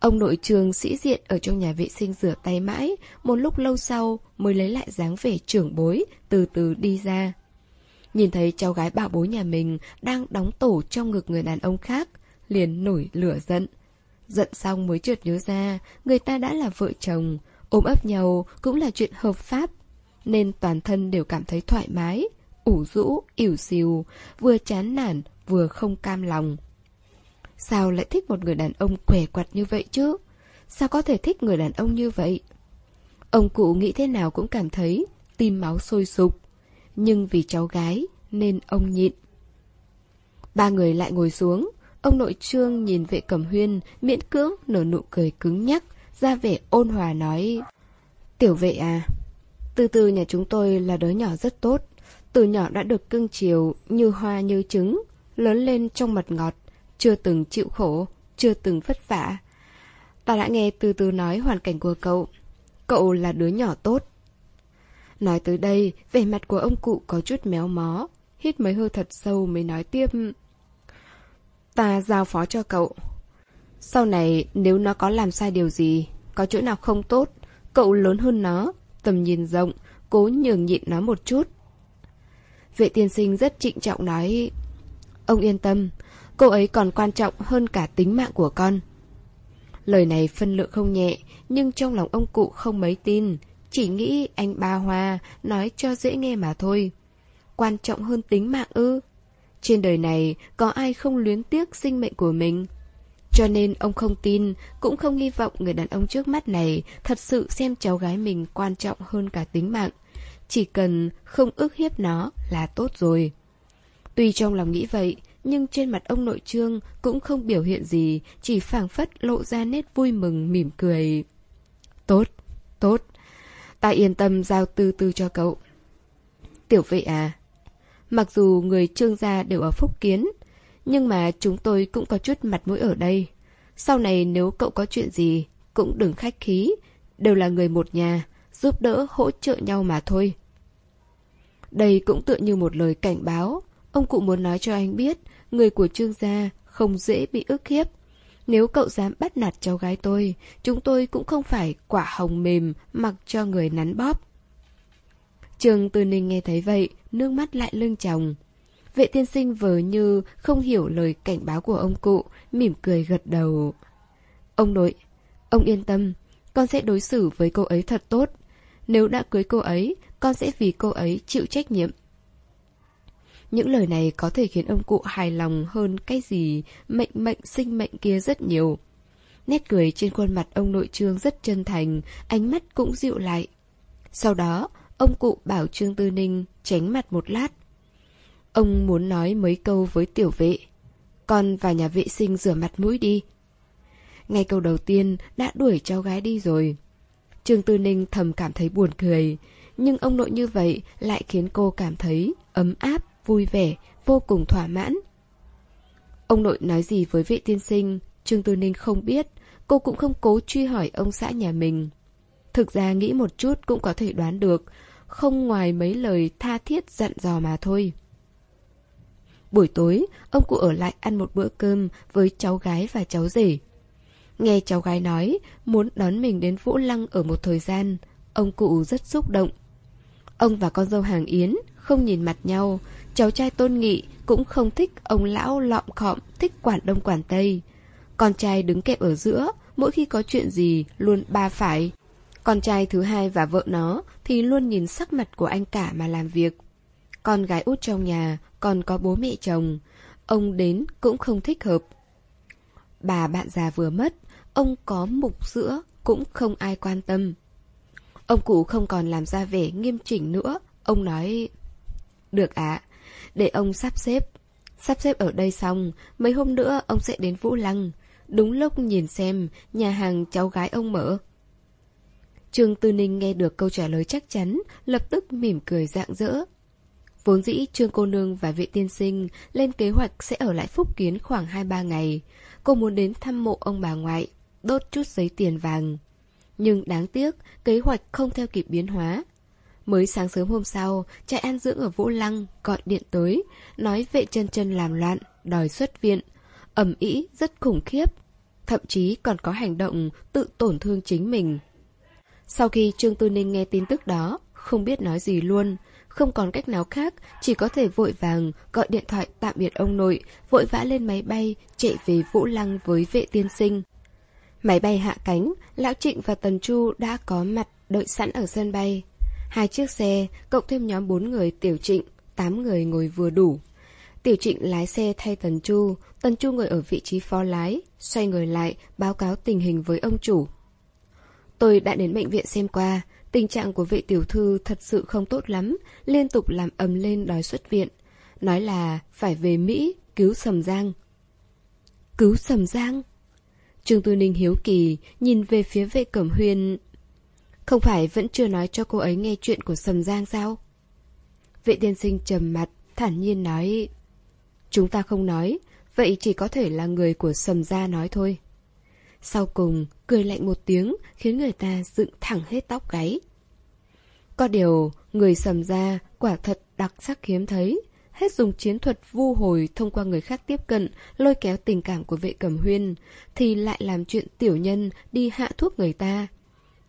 Ông nội trường sĩ diện ở trong nhà vệ sinh rửa tay mãi, một lúc lâu sau mới lấy lại dáng vẻ trưởng bối, từ từ đi ra. Nhìn thấy cháu gái bảo bối nhà mình đang đóng tổ trong ngực người đàn ông khác, liền nổi lửa giận. Giận xong mới chợt nhớ ra, người ta đã là vợ chồng, ôm ấp nhau cũng là chuyện hợp pháp, nên toàn thân đều cảm thấy thoải mái, ủ rũ, ỉu xìu, vừa chán nản, vừa không cam lòng. Sao lại thích một người đàn ông quẻ quặt như vậy chứ? Sao có thể thích người đàn ông như vậy? Ông cụ nghĩ thế nào cũng cảm thấy tim máu sôi sục. Nhưng vì cháu gái nên ông nhịn. Ba người lại ngồi xuống. Ông nội trương nhìn vệ cẩm huyên, miễn cưỡng nở nụ cười cứng nhắc, ra vẻ ôn hòa nói. Tiểu vệ à, từ từ nhà chúng tôi là đứa nhỏ rất tốt. Từ nhỏ đã được cưng chiều như hoa như trứng, lớn lên trong mật ngọt, chưa từng chịu khổ, chưa từng vất vả. Ta đã nghe từ từ nói hoàn cảnh của cậu. Cậu là đứa nhỏ tốt. Nói tới đây, vẻ mặt của ông cụ có chút méo mó. Hít mấy hơi thật sâu mới nói tiếp. Ta giao phó cho cậu. Sau này, nếu nó có làm sai điều gì, có chỗ nào không tốt, cậu lớn hơn nó, tầm nhìn rộng, cố nhường nhịn nó một chút. Vệ tiên sinh rất trịnh trọng nói, Ông yên tâm, cô ấy còn quan trọng hơn cả tính mạng của con. Lời này phân lượng không nhẹ, nhưng trong lòng ông cụ không mấy tin, chỉ nghĩ anh ba hoa nói cho dễ nghe mà thôi. Quan trọng hơn tính mạng ư? Trên đời này có ai không luyến tiếc sinh mệnh của mình? Cho nên ông không tin, cũng không hy vọng người đàn ông trước mắt này thật sự xem cháu gái mình quan trọng hơn cả tính mạng. Chỉ cần không ức hiếp nó là tốt rồi. Tuy trong lòng nghĩ vậy, nhưng trên mặt ông nội trương cũng không biểu hiện gì, chỉ phảng phất lộ ra nét vui mừng mỉm cười. Tốt, tốt, ta yên tâm giao tư tư cho cậu. Tiểu vệ à, mặc dù người trương gia đều ở phúc kiến, nhưng mà chúng tôi cũng có chút mặt mũi ở đây. Sau này nếu cậu có chuyện gì, cũng đừng khách khí, đều là người một nhà, giúp đỡ hỗ trợ nhau mà thôi. Đây cũng tựa như một lời cảnh báo, ông cụ muốn nói cho anh biết, người của trương gia không dễ bị ức hiếp. Nếu cậu dám bắt nạt cháu gái tôi, chúng tôi cũng không phải quả hồng mềm mặc cho người nắn bóp. Trường Từ Ninh nghe thấy vậy, nước mắt lại lưng chồng. Vệ tiên sinh vờ như không hiểu lời cảnh báo của ông cụ, mỉm cười gật đầu. Ông nội, ông yên tâm, con sẽ đối xử với cô ấy thật tốt. Nếu đã cưới cô ấy, con sẽ vì cô ấy chịu trách nhiệm. Những lời này có thể khiến ông cụ hài lòng hơn cái gì mệnh mệnh sinh mệnh kia rất nhiều. Nét cười trên khuôn mặt ông nội trương rất chân thành, ánh mắt cũng dịu lại. Sau đó, ông cụ bảo Trương Tư Ninh tránh mặt một lát. Ông muốn nói mấy câu với tiểu vệ. Con vào nhà vệ sinh rửa mặt mũi đi. Ngay câu đầu tiên đã đuổi cháu gái đi rồi. Trương Tư Ninh thầm cảm thấy buồn cười, nhưng ông nội như vậy lại khiến cô cảm thấy ấm áp, vui vẻ, vô cùng thỏa mãn. Ông nội nói gì với vị tiên sinh, Trương Tư Ninh không biết, cô cũng không cố truy hỏi ông xã nhà mình. Thực ra nghĩ một chút cũng có thể đoán được, không ngoài mấy lời tha thiết dặn dò mà thôi. Buổi tối, ông cụ ở lại ăn một bữa cơm với cháu gái và cháu rể. Nghe cháu gái nói muốn đón mình đến Vũ Lăng ở một thời gian, ông cụ rất xúc động. Ông và con dâu hàng Yến không nhìn mặt nhau, cháu trai tôn nghị cũng không thích ông lão lọm khọm thích quản đông quản tây. Con trai đứng kẹp ở giữa, mỗi khi có chuyện gì luôn ba phải. Con trai thứ hai và vợ nó thì luôn nhìn sắc mặt của anh cả mà làm việc. Con gái út trong nhà còn có bố mẹ chồng, ông đến cũng không thích hợp. Bà bạn già vừa mất, ông có mục giữa cũng không ai quan tâm. Ông cụ không còn làm ra vẻ nghiêm chỉnh nữa, ông nói... Được ạ, để ông sắp xếp. Sắp xếp ở đây xong, mấy hôm nữa ông sẽ đến Vũ Lăng. Đúng lúc nhìn xem nhà hàng cháu gái ông mở. Trương Tư Ninh nghe được câu trả lời chắc chắn, lập tức mỉm cười rạng rỡ. Vốn dĩ Trương cô nương và vị tiên sinh lên kế hoạch sẽ ở lại Phúc Kiến khoảng 2-3 ngày. Cô muốn đến thăm mộ ông bà ngoại, đốt chút giấy tiền vàng. Nhưng đáng tiếc, kế hoạch không theo kịp biến hóa. Mới sáng sớm hôm sau, trại an dưỡng ở Vũ Lăng gọi điện tới, nói vệ chân chân làm loạn, đòi xuất viện. ẩm ý, rất khủng khiếp. Thậm chí còn có hành động tự tổn thương chính mình. Sau khi Trương Tư Ninh nghe tin tức đó, không biết nói gì luôn, không còn cách nào khác, chỉ có thể vội vàng gọi điện thoại tạm biệt ông nội, vội vã lên máy bay, chạy về Vũ Lăng với vệ tiên sinh. Máy bay hạ cánh, Lão Trịnh và Tần Chu đã có mặt đợi sẵn ở sân bay. Hai chiếc xe, cộng thêm nhóm bốn người Tiểu Trịnh, tám người ngồi vừa đủ. Tiểu Trịnh lái xe thay Tần Chu, Tần Chu ngồi ở vị trí phó lái, xoay người lại, báo cáo tình hình với ông chủ. Tôi đã đến bệnh viện xem qua, tình trạng của vị tiểu thư thật sự không tốt lắm, liên tục làm ầm lên đòi xuất viện. Nói là phải về Mỹ, cứu Sầm Giang. Cứu Sầm Giang? Trương Tư Ninh hiếu kỳ, nhìn về phía vệ cẩm huyên. Không phải vẫn chưa nói cho cô ấy nghe chuyện của Sầm Giang sao? Vệ tiên sinh trầm mặt, thản nhiên nói. Chúng ta không nói, vậy chỉ có thể là người của Sầm Gia nói thôi. Sau cùng, cười lạnh một tiếng khiến người ta dựng thẳng hết tóc gáy. Có điều, người Sầm Gia quả thật đặc sắc hiếm thấy hết dùng chiến thuật vu hồi thông qua người khác tiếp cận, lôi kéo tình cảm của vệ cẩm huyên, thì lại làm chuyện tiểu nhân đi hạ thuốc người ta.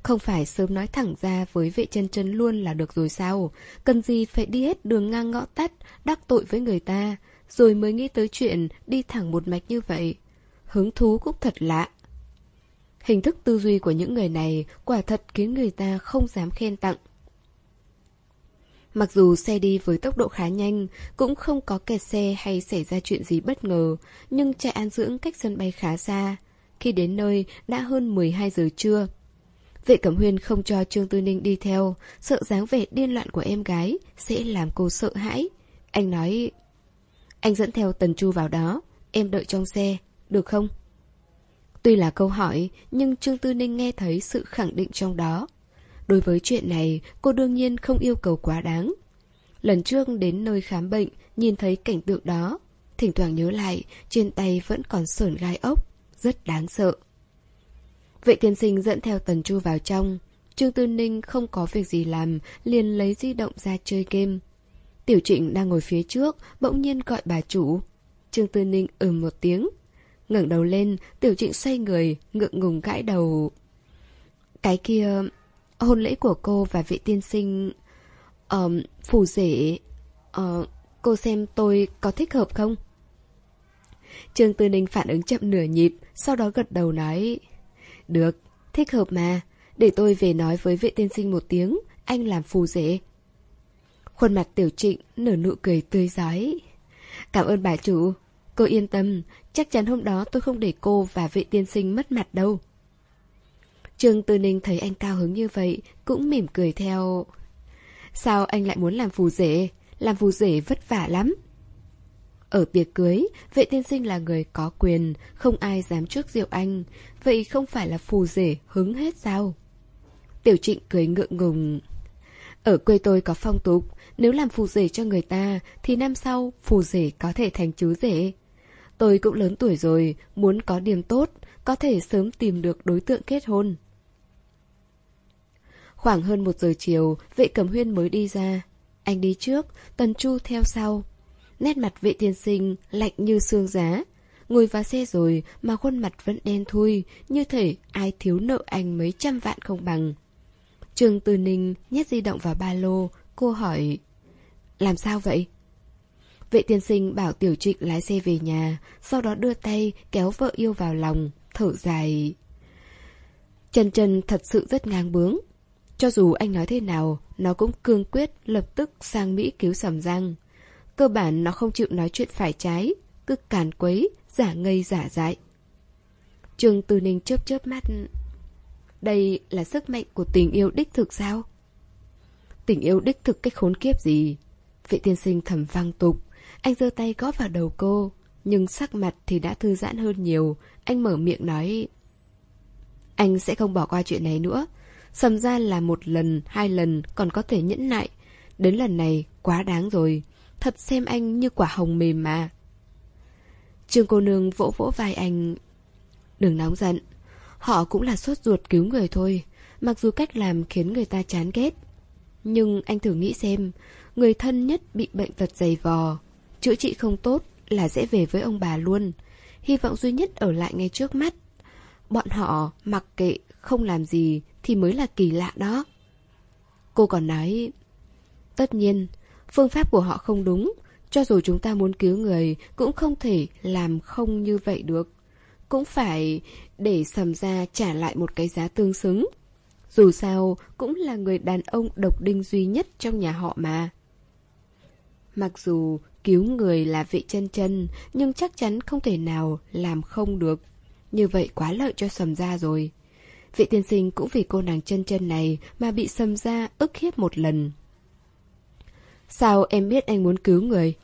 Không phải sớm nói thẳng ra với vệ chân chân luôn là được rồi sao? Cần gì phải đi hết đường ngang ngõ tắt, đắc tội với người ta, rồi mới nghĩ tới chuyện đi thẳng một mạch như vậy. Hứng thú cũng thật lạ. Hình thức tư duy của những người này quả thật khiến người ta không dám khen tặng. Mặc dù xe đi với tốc độ khá nhanh, cũng không có kẹt xe hay xảy ra chuyện gì bất ngờ, nhưng trại an dưỡng cách sân bay khá xa. Khi đến nơi, đã hơn 12 giờ trưa. Vệ Cẩm Huyên không cho Trương Tư Ninh đi theo, sợ dáng vẻ điên loạn của em gái sẽ làm cô sợ hãi. Anh nói, anh dẫn theo Tần Chu vào đó, em đợi trong xe, được không? Tuy là câu hỏi, nhưng Trương Tư Ninh nghe thấy sự khẳng định trong đó. Đối với chuyện này, cô đương nhiên không yêu cầu quá đáng. Lần trước đến nơi khám bệnh, nhìn thấy cảnh tượng đó. Thỉnh thoảng nhớ lại, trên tay vẫn còn sởn gai ốc, rất đáng sợ. Vệ tiên sinh dẫn theo Tần Chu vào trong. Trương Tư Ninh không có việc gì làm, liền lấy di động ra chơi game. Tiểu Trịnh đang ngồi phía trước, bỗng nhiên gọi bà chủ. Trương Tư Ninh ừ một tiếng. ngẩng đầu lên, Tiểu Trịnh xoay người, ngượng ngùng gãi đầu. Cái kia, hôn lễ của cô và vị tiên sinh... Um, phù rể... Uh, cô xem tôi có thích hợp không? Trương Tư Ninh phản ứng chậm nửa nhịp, sau đó gật đầu nói... Được, thích hợp mà. Để tôi về nói với vệ tiên sinh một tiếng, anh làm phù rể. Khuôn mặt tiểu trịnh nở nụ cười tươi giói. Cảm ơn bà chủ. Cô yên tâm, chắc chắn hôm đó tôi không để cô và vệ tiên sinh mất mặt đâu. Trương Tư Ninh thấy anh cao hứng như vậy, cũng mỉm cười theo. Sao anh lại muốn làm phù rể? Làm phù rể vất vả lắm. Ở tiệc cưới, vệ tiên sinh là người có quyền, không ai dám trước diệu anh. Vậy không phải là phù rể hứng hết sao? Tiểu trịnh cười ngượng ngùng. Ở quê tôi có phong tục, nếu làm phù rể cho người ta, thì năm sau phù rể có thể thành chú rể. Tôi cũng lớn tuổi rồi, muốn có điểm tốt, có thể sớm tìm được đối tượng kết hôn. Khoảng hơn một giờ chiều, vệ cẩm huyên mới đi ra. Anh đi trước, Tần Chu theo sau. Nét mặt vệ tiên sinh lạnh như xương giá. Ngồi vào xe rồi mà khuôn mặt vẫn đen thui, như thể ai thiếu nợ anh mấy trăm vạn không bằng. Trường Từ Ninh nhét di động vào ba lô, cô hỏi Làm sao vậy? Vệ tiên sinh bảo Tiểu Trịnh lái xe về nhà, sau đó đưa tay kéo vợ yêu vào lòng, thở dài. Trần Trần thật sự rất ngang bướng. Cho dù anh nói thế nào, nó cũng cương quyết lập tức sang Mỹ cứu sầm răng. Cơ bản nó không chịu nói chuyện phải trái, cứ càn quấy, giả ngây giả dại. Trường tư Ninh chớp chớp mắt. Đây là sức mạnh của tình yêu đích thực sao? Tình yêu đích thực cách khốn kiếp gì? Vệ tiên sinh thầm vang tục. Anh giơ tay gõ vào đầu cô. Nhưng sắc mặt thì đã thư giãn hơn nhiều. Anh mở miệng nói... Anh sẽ không bỏ qua chuyện này nữa. Sầm ra là một lần, hai lần còn có thể nhẫn nại. Đến lần này, quá đáng rồi. Thật xem anh như quả hồng mềm mà. Trương cô nương vỗ vỗ vai anh. Đừng nóng giận. Họ cũng là sốt ruột cứu người thôi. Mặc dù cách làm khiến người ta chán ghét. Nhưng anh thử nghĩ xem, người thân nhất bị bệnh tật dày vò. Chữa trị không tốt là dễ về với ông bà luôn. Hy vọng duy nhất ở lại ngay trước mắt. Bọn họ mặc kệ không làm gì thì mới là kỳ lạ đó. Cô còn nói, tất nhiên, phương pháp của họ không đúng, cho dù chúng ta muốn cứu người cũng không thể làm không như vậy được. Cũng phải để sầm ra trả lại một cái giá tương xứng. Dù sao, cũng là người đàn ông độc đinh duy nhất trong nhà họ mà. Mặc dù cứu người là vị chân chân, nhưng chắc chắn không thể nào làm không được. Như vậy quá lợi cho sầm ra rồi. Vị tiên sinh cũng vì cô nàng chân chân này mà bị sầm ra ức hiếp một lần. Sao em biết anh muốn cứu người?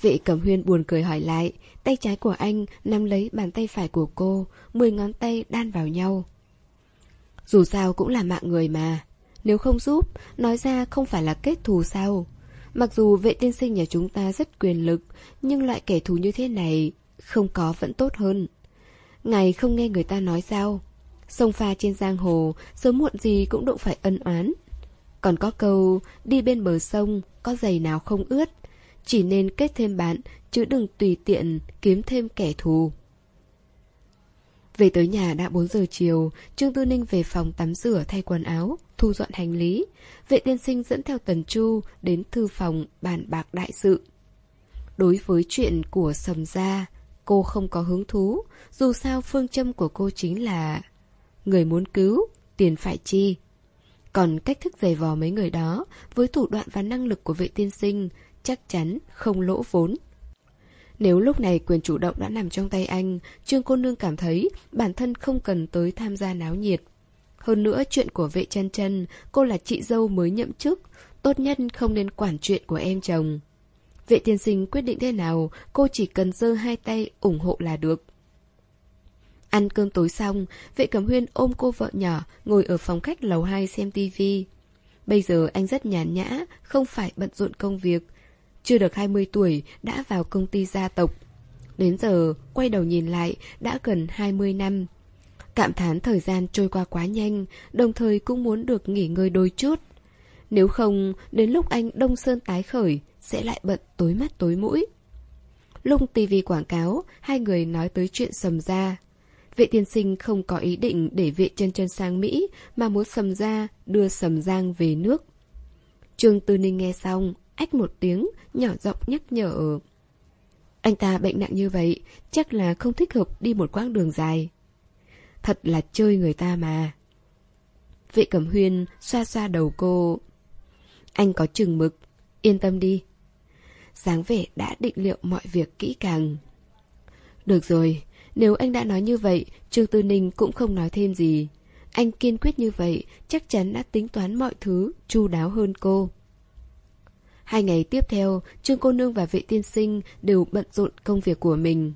Vị cẩm huyên buồn cười hỏi lại, tay trái của anh nắm lấy bàn tay phải của cô, mười ngón tay đan vào nhau. Dù sao cũng là mạng người mà, nếu không giúp, nói ra không phải là kết thù sao? Mặc dù vệ tiên sinh nhà chúng ta rất quyền lực, nhưng loại kẻ thù như thế này không có vẫn tốt hơn. Ngài không nghe người ta nói sao? Sông pha trên giang hồ, sớm muộn gì cũng đụng phải ân oán. Còn có câu, đi bên bờ sông, có giày nào không ướt, chỉ nên kết thêm bạn, chứ đừng tùy tiện kiếm thêm kẻ thù. Về tới nhà đã 4 giờ chiều, Trương Tư Ninh về phòng tắm rửa thay quần áo, thu dọn hành lý. Vệ tiên sinh dẫn theo Tần Chu đến thư phòng bàn bạc đại sự. Đối với chuyện của Sầm Gia, cô không có hứng thú, dù sao phương châm của cô chính là Người muốn cứu, tiền phải chi. Còn cách thức giày vò mấy người đó, với thủ đoạn và năng lực của vệ tiên sinh, chắc chắn không lỗ vốn. Nếu lúc này quyền chủ động đã nằm trong tay anh, Trương cô nương cảm thấy bản thân không cần tới tham gia náo nhiệt. Hơn nữa chuyện của vệ chân chân, cô là chị dâu mới nhậm chức, tốt nhất không nên quản chuyện của em chồng. Vệ tiên sinh quyết định thế nào, cô chỉ cần giơ hai tay ủng hộ là được. Ăn cơm tối xong, vệ cẩm huyên ôm cô vợ nhỏ, ngồi ở phòng khách lầu 2 xem tivi. Bây giờ anh rất nhàn nhã, không phải bận rộn công việc. Chưa được 20 tuổi, đã vào công ty gia tộc. Đến giờ, quay đầu nhìn lại, đã gần 20 năm. Cảm thán thời gian trôi qua quá nhanh, đồng thời cũng muốn được nghỉ ngơi đôi chút. Nếu không, đến lúc anh đông sơn tái khởi, sẽ lại bận tối mắt tối mũi. Lung tivi quảng cáo, hai người nói tới chuyện sầm ra. Vệ tiên sinh không có ý định để vệ chân chân sang Mỹ, mà muốn sầm ra đưa sầm giang về nước. Trương Tư Ninh nghe xong, ách một tiếng, nhỏ giọng nhắc nhở. Anh ta bệnh nặng như vậy, chắc là không thích hợp đi một quãng đường dài. Thật là chơi người ta mà. Vệ cẩm huyên xoa xoa đầu cô. Anh có chừng mực, yên tâm đi. Sáng vẻ đã định liệu mọi việc kỹ càng. Được rồi, nếu anh đã nói như vậy, Trương Tư Ninh cũng không nói thêm gì. Anh kiên quyết như vậy, chắc chắn đã tính toán mọi thứ, chu đáo hơn cô. Hai ngày tiếp theo, Trương Cô Nương và vệ tiên sinh đều bận rộn công việc của mình.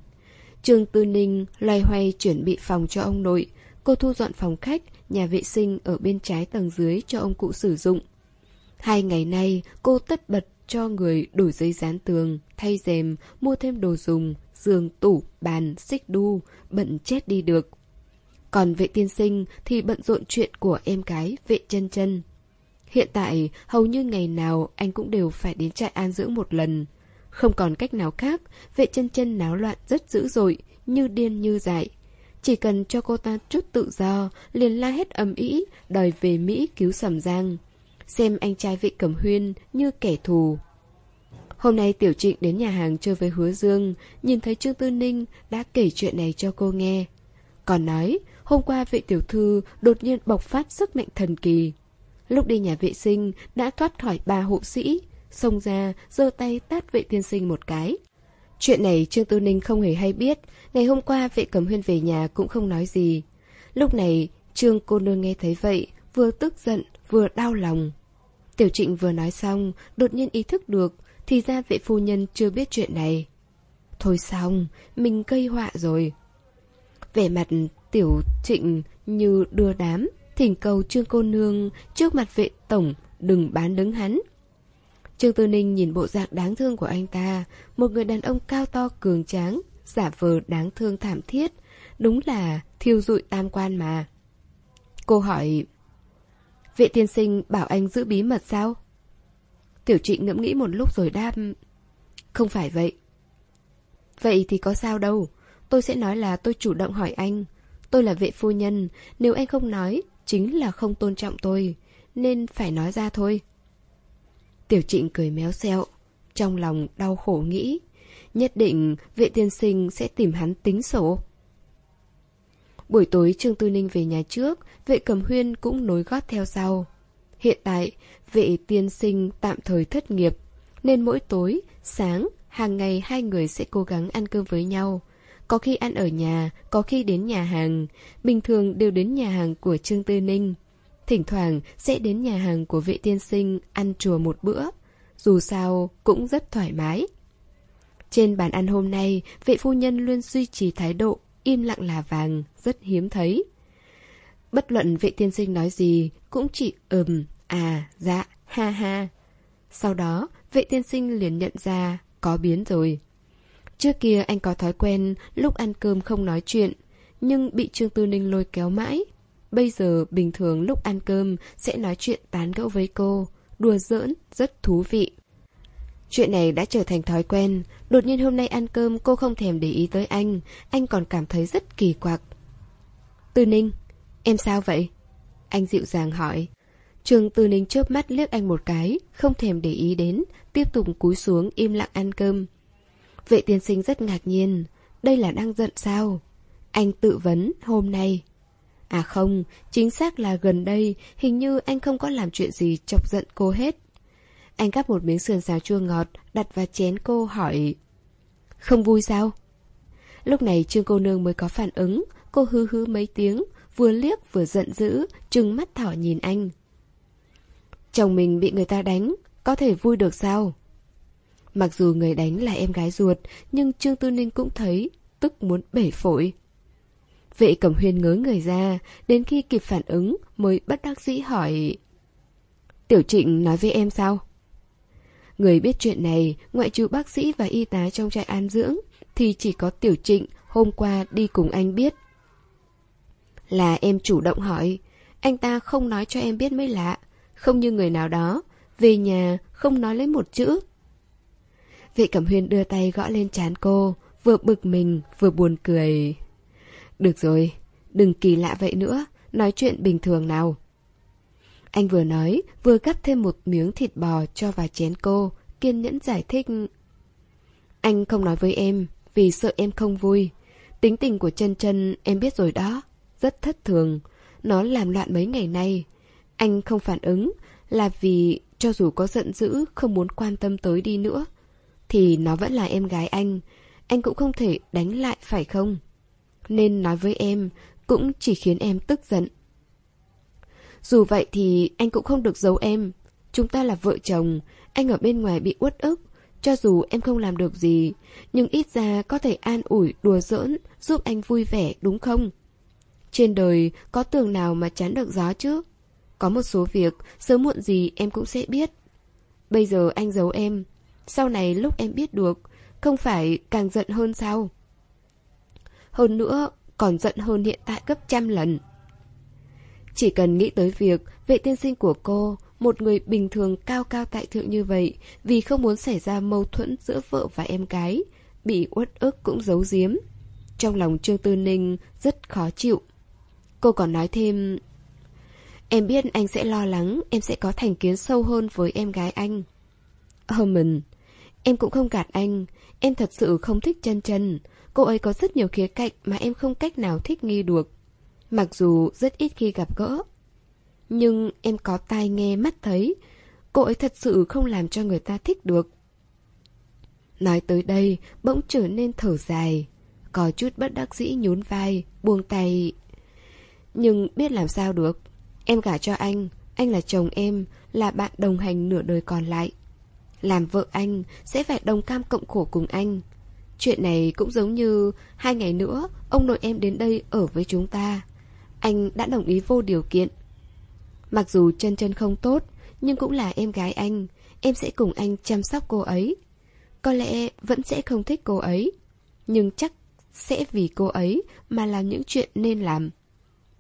Trương Tư Ninh loay hoay chuẩn bị phòng cho ông nội. Cô thu dọn phòng khách, nhà vệ sinh ở bên trái tầng dưới cho ông cụ sử dụng. Hai ngày nay, cô tất bật cho người đổi giấy dán tường, thay rèm, mua thêm đồ dùng, giường, tủ, bàn, xích đu, bận chết đi được. Còn vệ tiên sinh thì bận rộn chuyện của em gái vệ chân chân. Hiện tại, hầu như ngày nào anh cũng đều phải đến trại an dưỡng một lần. Không còn cách nào khác, vệ chân chân náo loạn rất dữ dội, như điên như dại. Chỉ cần cho cô ta chút tự do, liền la hết ầm ĩ, đòi về Mỹ cứu sầm giang. Xem anh trai vị cẩm huyên như kẻ thù. Hôm nay Tiểu Trịnh đến nhà hàng chơi với Hứa Dương, nhìn thấy Trương Tư Ninh đã kể chuyện này cho cô nghe. Còn nói, hôm qua vị tiểu thư đột nhiên bộc phát sức mạnh thần kỳ. Lúc đi nhà vệ sinh đã thoát khỏi ba hộ sĩ, xông ra, giơ tay tát vệ tiên sinh một cái. Chuyện này Trương Tư Ninh không hề hay biết, ngày hôm qua vệ cầm huyên về nhà cũng không nói gì. Lúc này, Trương cô nương nghe thấy vậy, vừa tức giận, vừa đau lòng. Tiểu trịnh vừa nói xong, đột nhiên ý thức được, thì ra vệ phu nhân chưa biết chuyện này. Thôi xong, mình gây họa rồi. Vẻ mặt tiểu trịnh như đưa đám, thỉnh cầu trương cô nương trước mặt vệ tổng đừng bán đứng hắn. Trương Tư Ninh nhìn bộ dạng đáng thương của anh ta, một người đàn ông cao to cường tráng, giả vờ đáng thương thảm thiết, đúng là thiêu dụi tam quan mà. Cô hỏi, vệ tiên sinh bảo anh giữ bí mật sao? Tiểu trị ngẫm nghĩ một lúc rồi đáp, không phải vậy. Vậy thì có sao đâu, tôi sẽ nói là tôi chủ động hỏi anh. Tôi là vệ phu nhân, nếu anh không nói, chính là không tôn trọng tôi, nên phải nói ra thôi. Tiểu trịnh cười méo xẹo, trong lòng đau khổ nghĩ, nhất định vệ tiên sinh sẽ tìm hắn tính sổ. Buổi tối Trương Tư Ninh về nhà trước, vệ cầm huyên cũng nối gót theo sau. Hiện tại, vệ tiên sinh tạm thời thất nghiệp, nên mỗi tối, sáng, hàng ngày hai người sẽ cố gắng ăn cơm với nhau. Có khi ăn ở nhà, có khi đến nhà hàng, bình thường đều đến nhà hàng của Trương Tư Ninh. Thỉnh thoảng sẽ đến nhà hàng của vệ tiên sinh ăn chùa một bữa. Dù sao cũng rất thoải mái. Trên bàn ăn hôm nay, vệ phu nhân luôn duy trì thái độ im lặng là vàng, rất hiếm thấy. Bất luận vệ tiên sinh nói gì, cũng chỉ ừm, à, dạ, ha ha. Sau đó, vệ tiên sinh liền nhận ra, có biến rồi. Trước kia anh có thói quen lúc ăn cơm không nói chuyện, nhưng bị Trương Tư Ninh lôi kéo mãi. Bây giờ bình thường lúc ăn cơm sẽ nói chuyện tán gẫu với cô, đùa giỡn, rất thú vị. Chuyện này đã trở thành thói quen, đột nhiên hôm nay ăn cơm cô không thèm để ý tới anh, anh còn cảm thấy rất kỳ quặc. Tư Ninh, em sao vậy? Anh dịu dàng hỏi. Trường Tư Ninh chớp mắt liếc anh một cái, không thèm để ý đến, tiếp tục cúi xuống im lặng ăn cơm. Vệ tiên sinh rất ngạc nhiên, đây là đang giận sao? Anh tự vấn hôm nay. À không, chính xác là gần đây, hình như anh không có làm chuyện gì chọc giận cô hết. Anh gắp một miếng sườn xào chua ngọt, đặt vào chén cô hỏi. Không vui sao? Lúc này Trương cô nương mới có phản ứng, cô hư hư mấy tiếng, vừa liếc vừa giận dữ, trừng mắt thỏ nhìn anh. Chồng mình bị người ta đánh, có thể vui được sao? Mặc dù người đánh là em gái ruột, nhưng Trương Tư Ninh cũng thấy, tức muốn bể phổi. Vệ cẩm huyên ngớ người ra, đến khi kịp phản ứng mới bất đắc dĩ hỏi. Tiểu trịnh nói với em sao? Người biết chuyện này, ngoại trừ bác sĩ và y tá trong trại an dưỡng, thì chỉ có tiểu trịnh hôm qua đi cùng anh biết. Là em chủ động hỏi, anh ta không nói cho em biết mới lạ, không như người nào đó, về nhà không nói lấy một chữ. Vệ Cẩm Huyên đưa tay gõ lên trán cô, vừa bực mình vừa buồn cười. Được rồi, đừng kỳ lạ vậy nữa, nói chuyện bình thường nào. Anh vừa nói, vừa cắt thêm một miếng thịt bò cho vào chén cô, kiên nhẫn giải thích. Anh không nói với em, vì sợ em không vui. Tính tình của chân chân em biết rồi đó, rất thất thường. Nó làm loạn mấy ngày nay. Anh không phản ứng là vì cho dù có giận dữ không muốn quan tâm tới đi nữa, thì nó vẫn là em gái anh. Anh cũng không thể đánh lại phải không? Nên nói với em cũng chỉ khiến em tức giận. Dù vậy thì anh cũng không được giấu em. Chúng ta là vợ chồng, anh ở bên ngoài bị uất ức. Cho dù em không làm được gì, nhưng ít ra có thể an ủi, đùa giỡn, giúp anh vui vẻ, đúng không? Trên đời có tường nào mà chán được gió chứ? Có một số việc, sớm muộn gì em cũng sẽ biết. Bây giờ anh giấu em, sau này lúc em biết được, không phải càng giận hơn sao? Hơn nữa, còn giận hơn hiện tại gấp trăm lần. Chỉ cần nghĩ tới việc vệ tiên sinh của cô, một người bình thường cao cao tại thượng như vậy, vì không muốn xảy ra mâu thuẫn giữa vợ và em gái, bị uất ức cũng giấu giếm. Trong lòng Trương Tư Ninh rất khó chịu. Cô còn nói thêm, Em biết anh sẽ lo lắng, em sẽ có thành kiến sâu hơn với em gái anh. Herman, em cũng không gạt anh, em thật sự không thích chân chân. Cô ấy có rất nhiều khía cạnh mà em không cách nào thích nghi được. Mặc dù rất ít khi gặp gỡ. Nhưng em có tai nghe mắt thấy, cô ấy thật sự không làm cho người ta thích được. Nói tới đây, bỗng trở nên thở dài. Có chút bất đắc dĩ nhún vai, buông tay. Nhưng biết làm sao được. Em gả cho anh, anh là chồng em, là bạn đồng hành nửa đời còn lại. Làm vợ anh, sẽ phải đồng cam cộng khổ cùng anh. Chuyện này cũng giống như hai ngày nữa, ông nội em đến đây ở với chúng ta. Anh đã đồng ý vô điều kiện. Mặc dù chân chân không tốt, nhưng cũng là em gái anh, em sẽ cùng anh chăm sóc cô ấy. Có lẽ vẫn sẽ không thích cô ấy, nhưng chắc sẽ vì cô ấy mà làm những chuyện nên làm.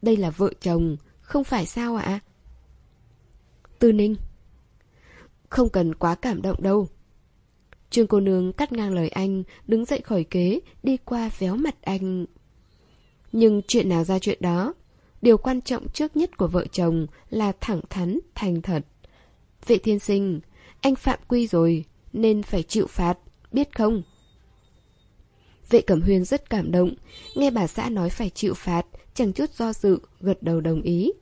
Đây là vợ chồng, không phải sao ạ? Tư Ninh Không cần quá cảm động đâu. Trương cô nương cắt ngang lời anh, đứng dậy khỏi kế, đi qua véo mặt anh. Nhưng chuyện nào ra chuyện đó, điều quan trọng trước nhất của vợ chồng là thẳng thắn, thành thật. Vệ thiên sinh, anh phạm quy rồi, nên phải chịu phạt, biết không? Vệ Cẩm Huyên rất cảm động, nghe bà xã nói phải chịu phạt, chẳng chút do dự, gật đầu đồng ý.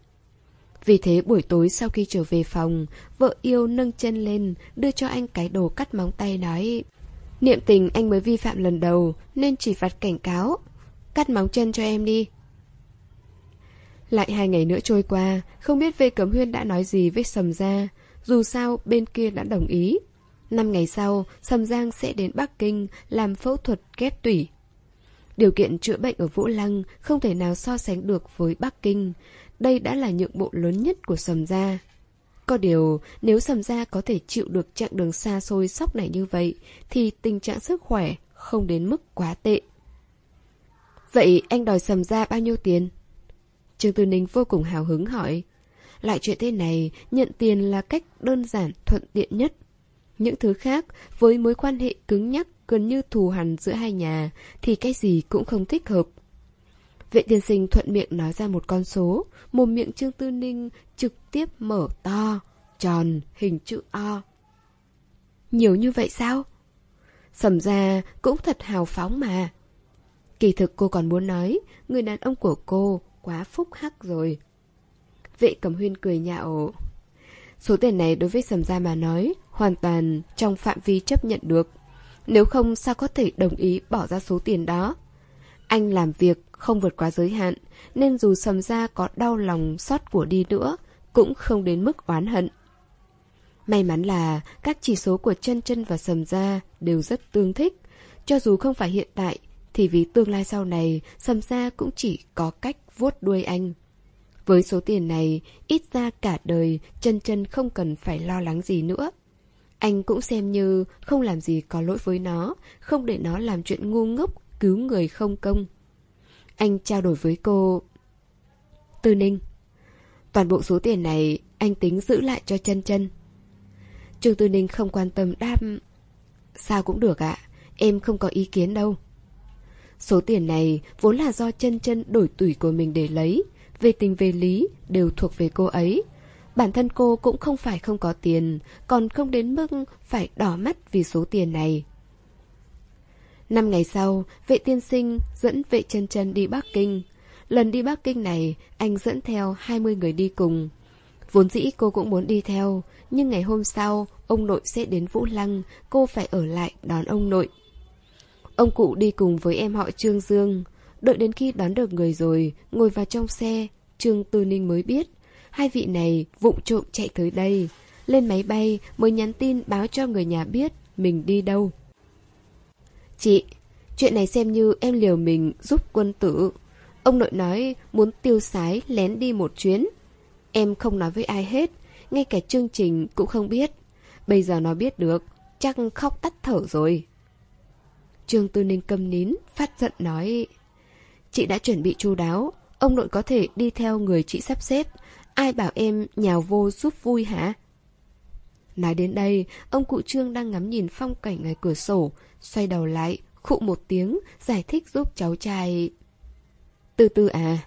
Vì thế buổi tối sau khi trở về phòng, vợ yêu nâng chân lên, đưa cho anh cái đồ cắt móng tay nói Niệm tình anh mới vi phạm lần đầu, nên chỉ phạt cảnh cáo. Cắt móng chân cho em đi. Lại hai ngày nữa trôi qua, không biết Vê Cẩm Huyên đã nói gì với Sầm Gia, dù sao bên kia đã đồng ý. Năm ngày sau, Sầm Giang sẽ đến Bắc Kinh làm phẫu thuật ghép tủy. Điều kiện chữa bệnh ở Vũ Lăng không thể nào so sánh được với Bắc Kinh. Đây đã là nhượng bộ lớn nhất của Sầm Gia. Có điều, nếu Sầm Gia có thể chịu được chặng đường xa xôi sóc này như vậy, thì tình trạng sức khỏe không đến mức quá tệ. Vậy anh đòi Sầm Gia bao nhiêu tiền? Trương Tư Ninh vô cùng hào hứng hỏi. Loại chuyện thế này, nhận tiền là cách đơn giản, thuận tiện nhất. Những thứ khác, với mối quan hệ cứng nhắc gần như thù hằn giữa hai nhà, thì cái gì cũng không thích hợp. Vệ tiên sinh thuận miệng nói ra một con số, mồm miệng Trương Tư Ninh trực tiếp mở to, tròn, hình chữ O. Nhiều như vậy sao? Sầm ra cũng thật hào phóng mà. Kỳ thực cô còn muốn nói, người đàn ông của cô quá phúc hắc rồi. Vệ cầm huyên cười nhạo. Số tiền này đối với sầm gia mà nói, hoàn toàn trong phạm vi chấp nhận được. Nếu không sao có thể đồng ý bỏ ra số tiền đó. Anh làm việc không vượt quá giới hạn, nên dù sầm gia có đau lòng xót của đi nữa, cũng không đến mức oán hận. May mắn là các chỉ số của chân chân và sầm gia đều rất tương thích. Cho dù không phải hiện tại, thì vì tương lai sau này, sầm gia cũng chỉ có cách vuốt đuôi anh. Với số tiền này, ít ra cả đời, chân chân không cần phải lo lắng gì nữa. Anh cũng xem như không làm gì có lỗi với nó, không để nó làm chuyện ngu ngốc, cứu người không công. Anh trao đổi với cô. Tư Ninh, toàn bộ số tiền này anh tính giữ lại cho chân chân. Trương Tư Ninh không quan tâm đáp. Sao cũng được ạ, em không có ý kiến đâu. Số tiền này vốn là do chân chân đổi tuổi của mình để lấy, về tình về lý đều thuộc về cô ấy. Bản thân cô cũng không phải không có tiền, còn không đến mức phải đỏ mắt vì số tiền này. Năm ngày sau, vệ tiên sinh dẫn vệ chân chân đi Bắc Kinh. Lần đi Bắc Kinh này, anh dẫn theo 20 người đi cùng. Vốn dĩ cô cũng muốn đi theo, nhưng ngày hôm sau, ông nội sẽ đến Vũ Lăng, cô phải ở lại đón ông nội. Ông cụ đi cùng với em họ Trương Dương. Đợi đến khi đón được người rồi, ngồi vào trong xe, Trương Tư Ninh mới biết. Hai vị này vụng trộm chạy tới đây. Lên máy bay mới nhắn tin báo cho người nhà biết mình đi đâu. Chị, chuyện này xem như em liều mình giúp quân tử. Ông nội nói muốn tiêu sái lén đi một chuyến. Em không nói với ai hết, ngay cả chương trình cũng không biết. Bây giờ nó biết được, chắc khóc tắt thở rồi. Trương Tư Ninh câm nín, phát giận nói Chị đã chuẩn bị chu đáo, ông nội có thể đi theo người chị sắp xếp. Ai bảo em nhào vô giúp vui hả? Nói đến đây, ông cụ Trương đang ngắm nhìn phong cảnh ngoài cửa sổ, xoay đầu lại, khụ một tiếng, giải thích giúp cháu trai. Từ từ à,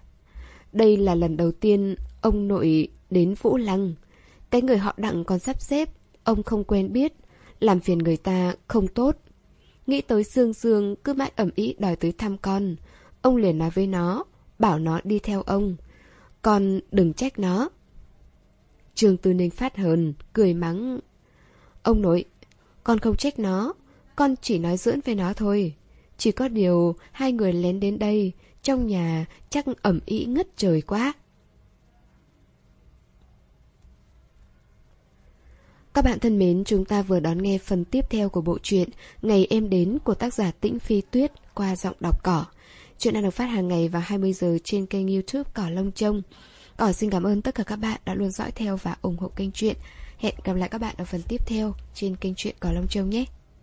đây là lần đầu tiên ông nội đến Vũ Lăng. Cái người họ đặng còn sắp xếp, ông không quen biết, làm phiền người ta không tốt. Nghĩ tới Dương Dương cứ mãi ẩm ý đòi tới thăm con. Ông liền nói với nó, bảo nó đi theo ông. Con đừng trách nó. Trường Tư Ninh phát hờn, cười mắng. Ông nội, con không trách nó, con chỉ nói dưỡng với nó thôi. Chỉ có điều hai người lén đến đây, trong nhà chắc ẩm ý ngất trời quá. Các bạn thân mến, chúng ta vừa đón nghe phần tiếp theo của bộ truyện Ngày em đến của tác giả Tĩnh Phi Tuyết qua giọng đọc cỏ. Chuyện đang được phát hàng ngày vào 20 giờ trên kênh youtube Cỏ Lông Trông. Cỏ xin cảm ơn tất cả các bạn đã luôn dõi theo và ủng hộ kênh truyện. Hẹn gặp lại các bạn ở phần tiếp theo trên kênh truyện Cỏ Lông Trông nhé.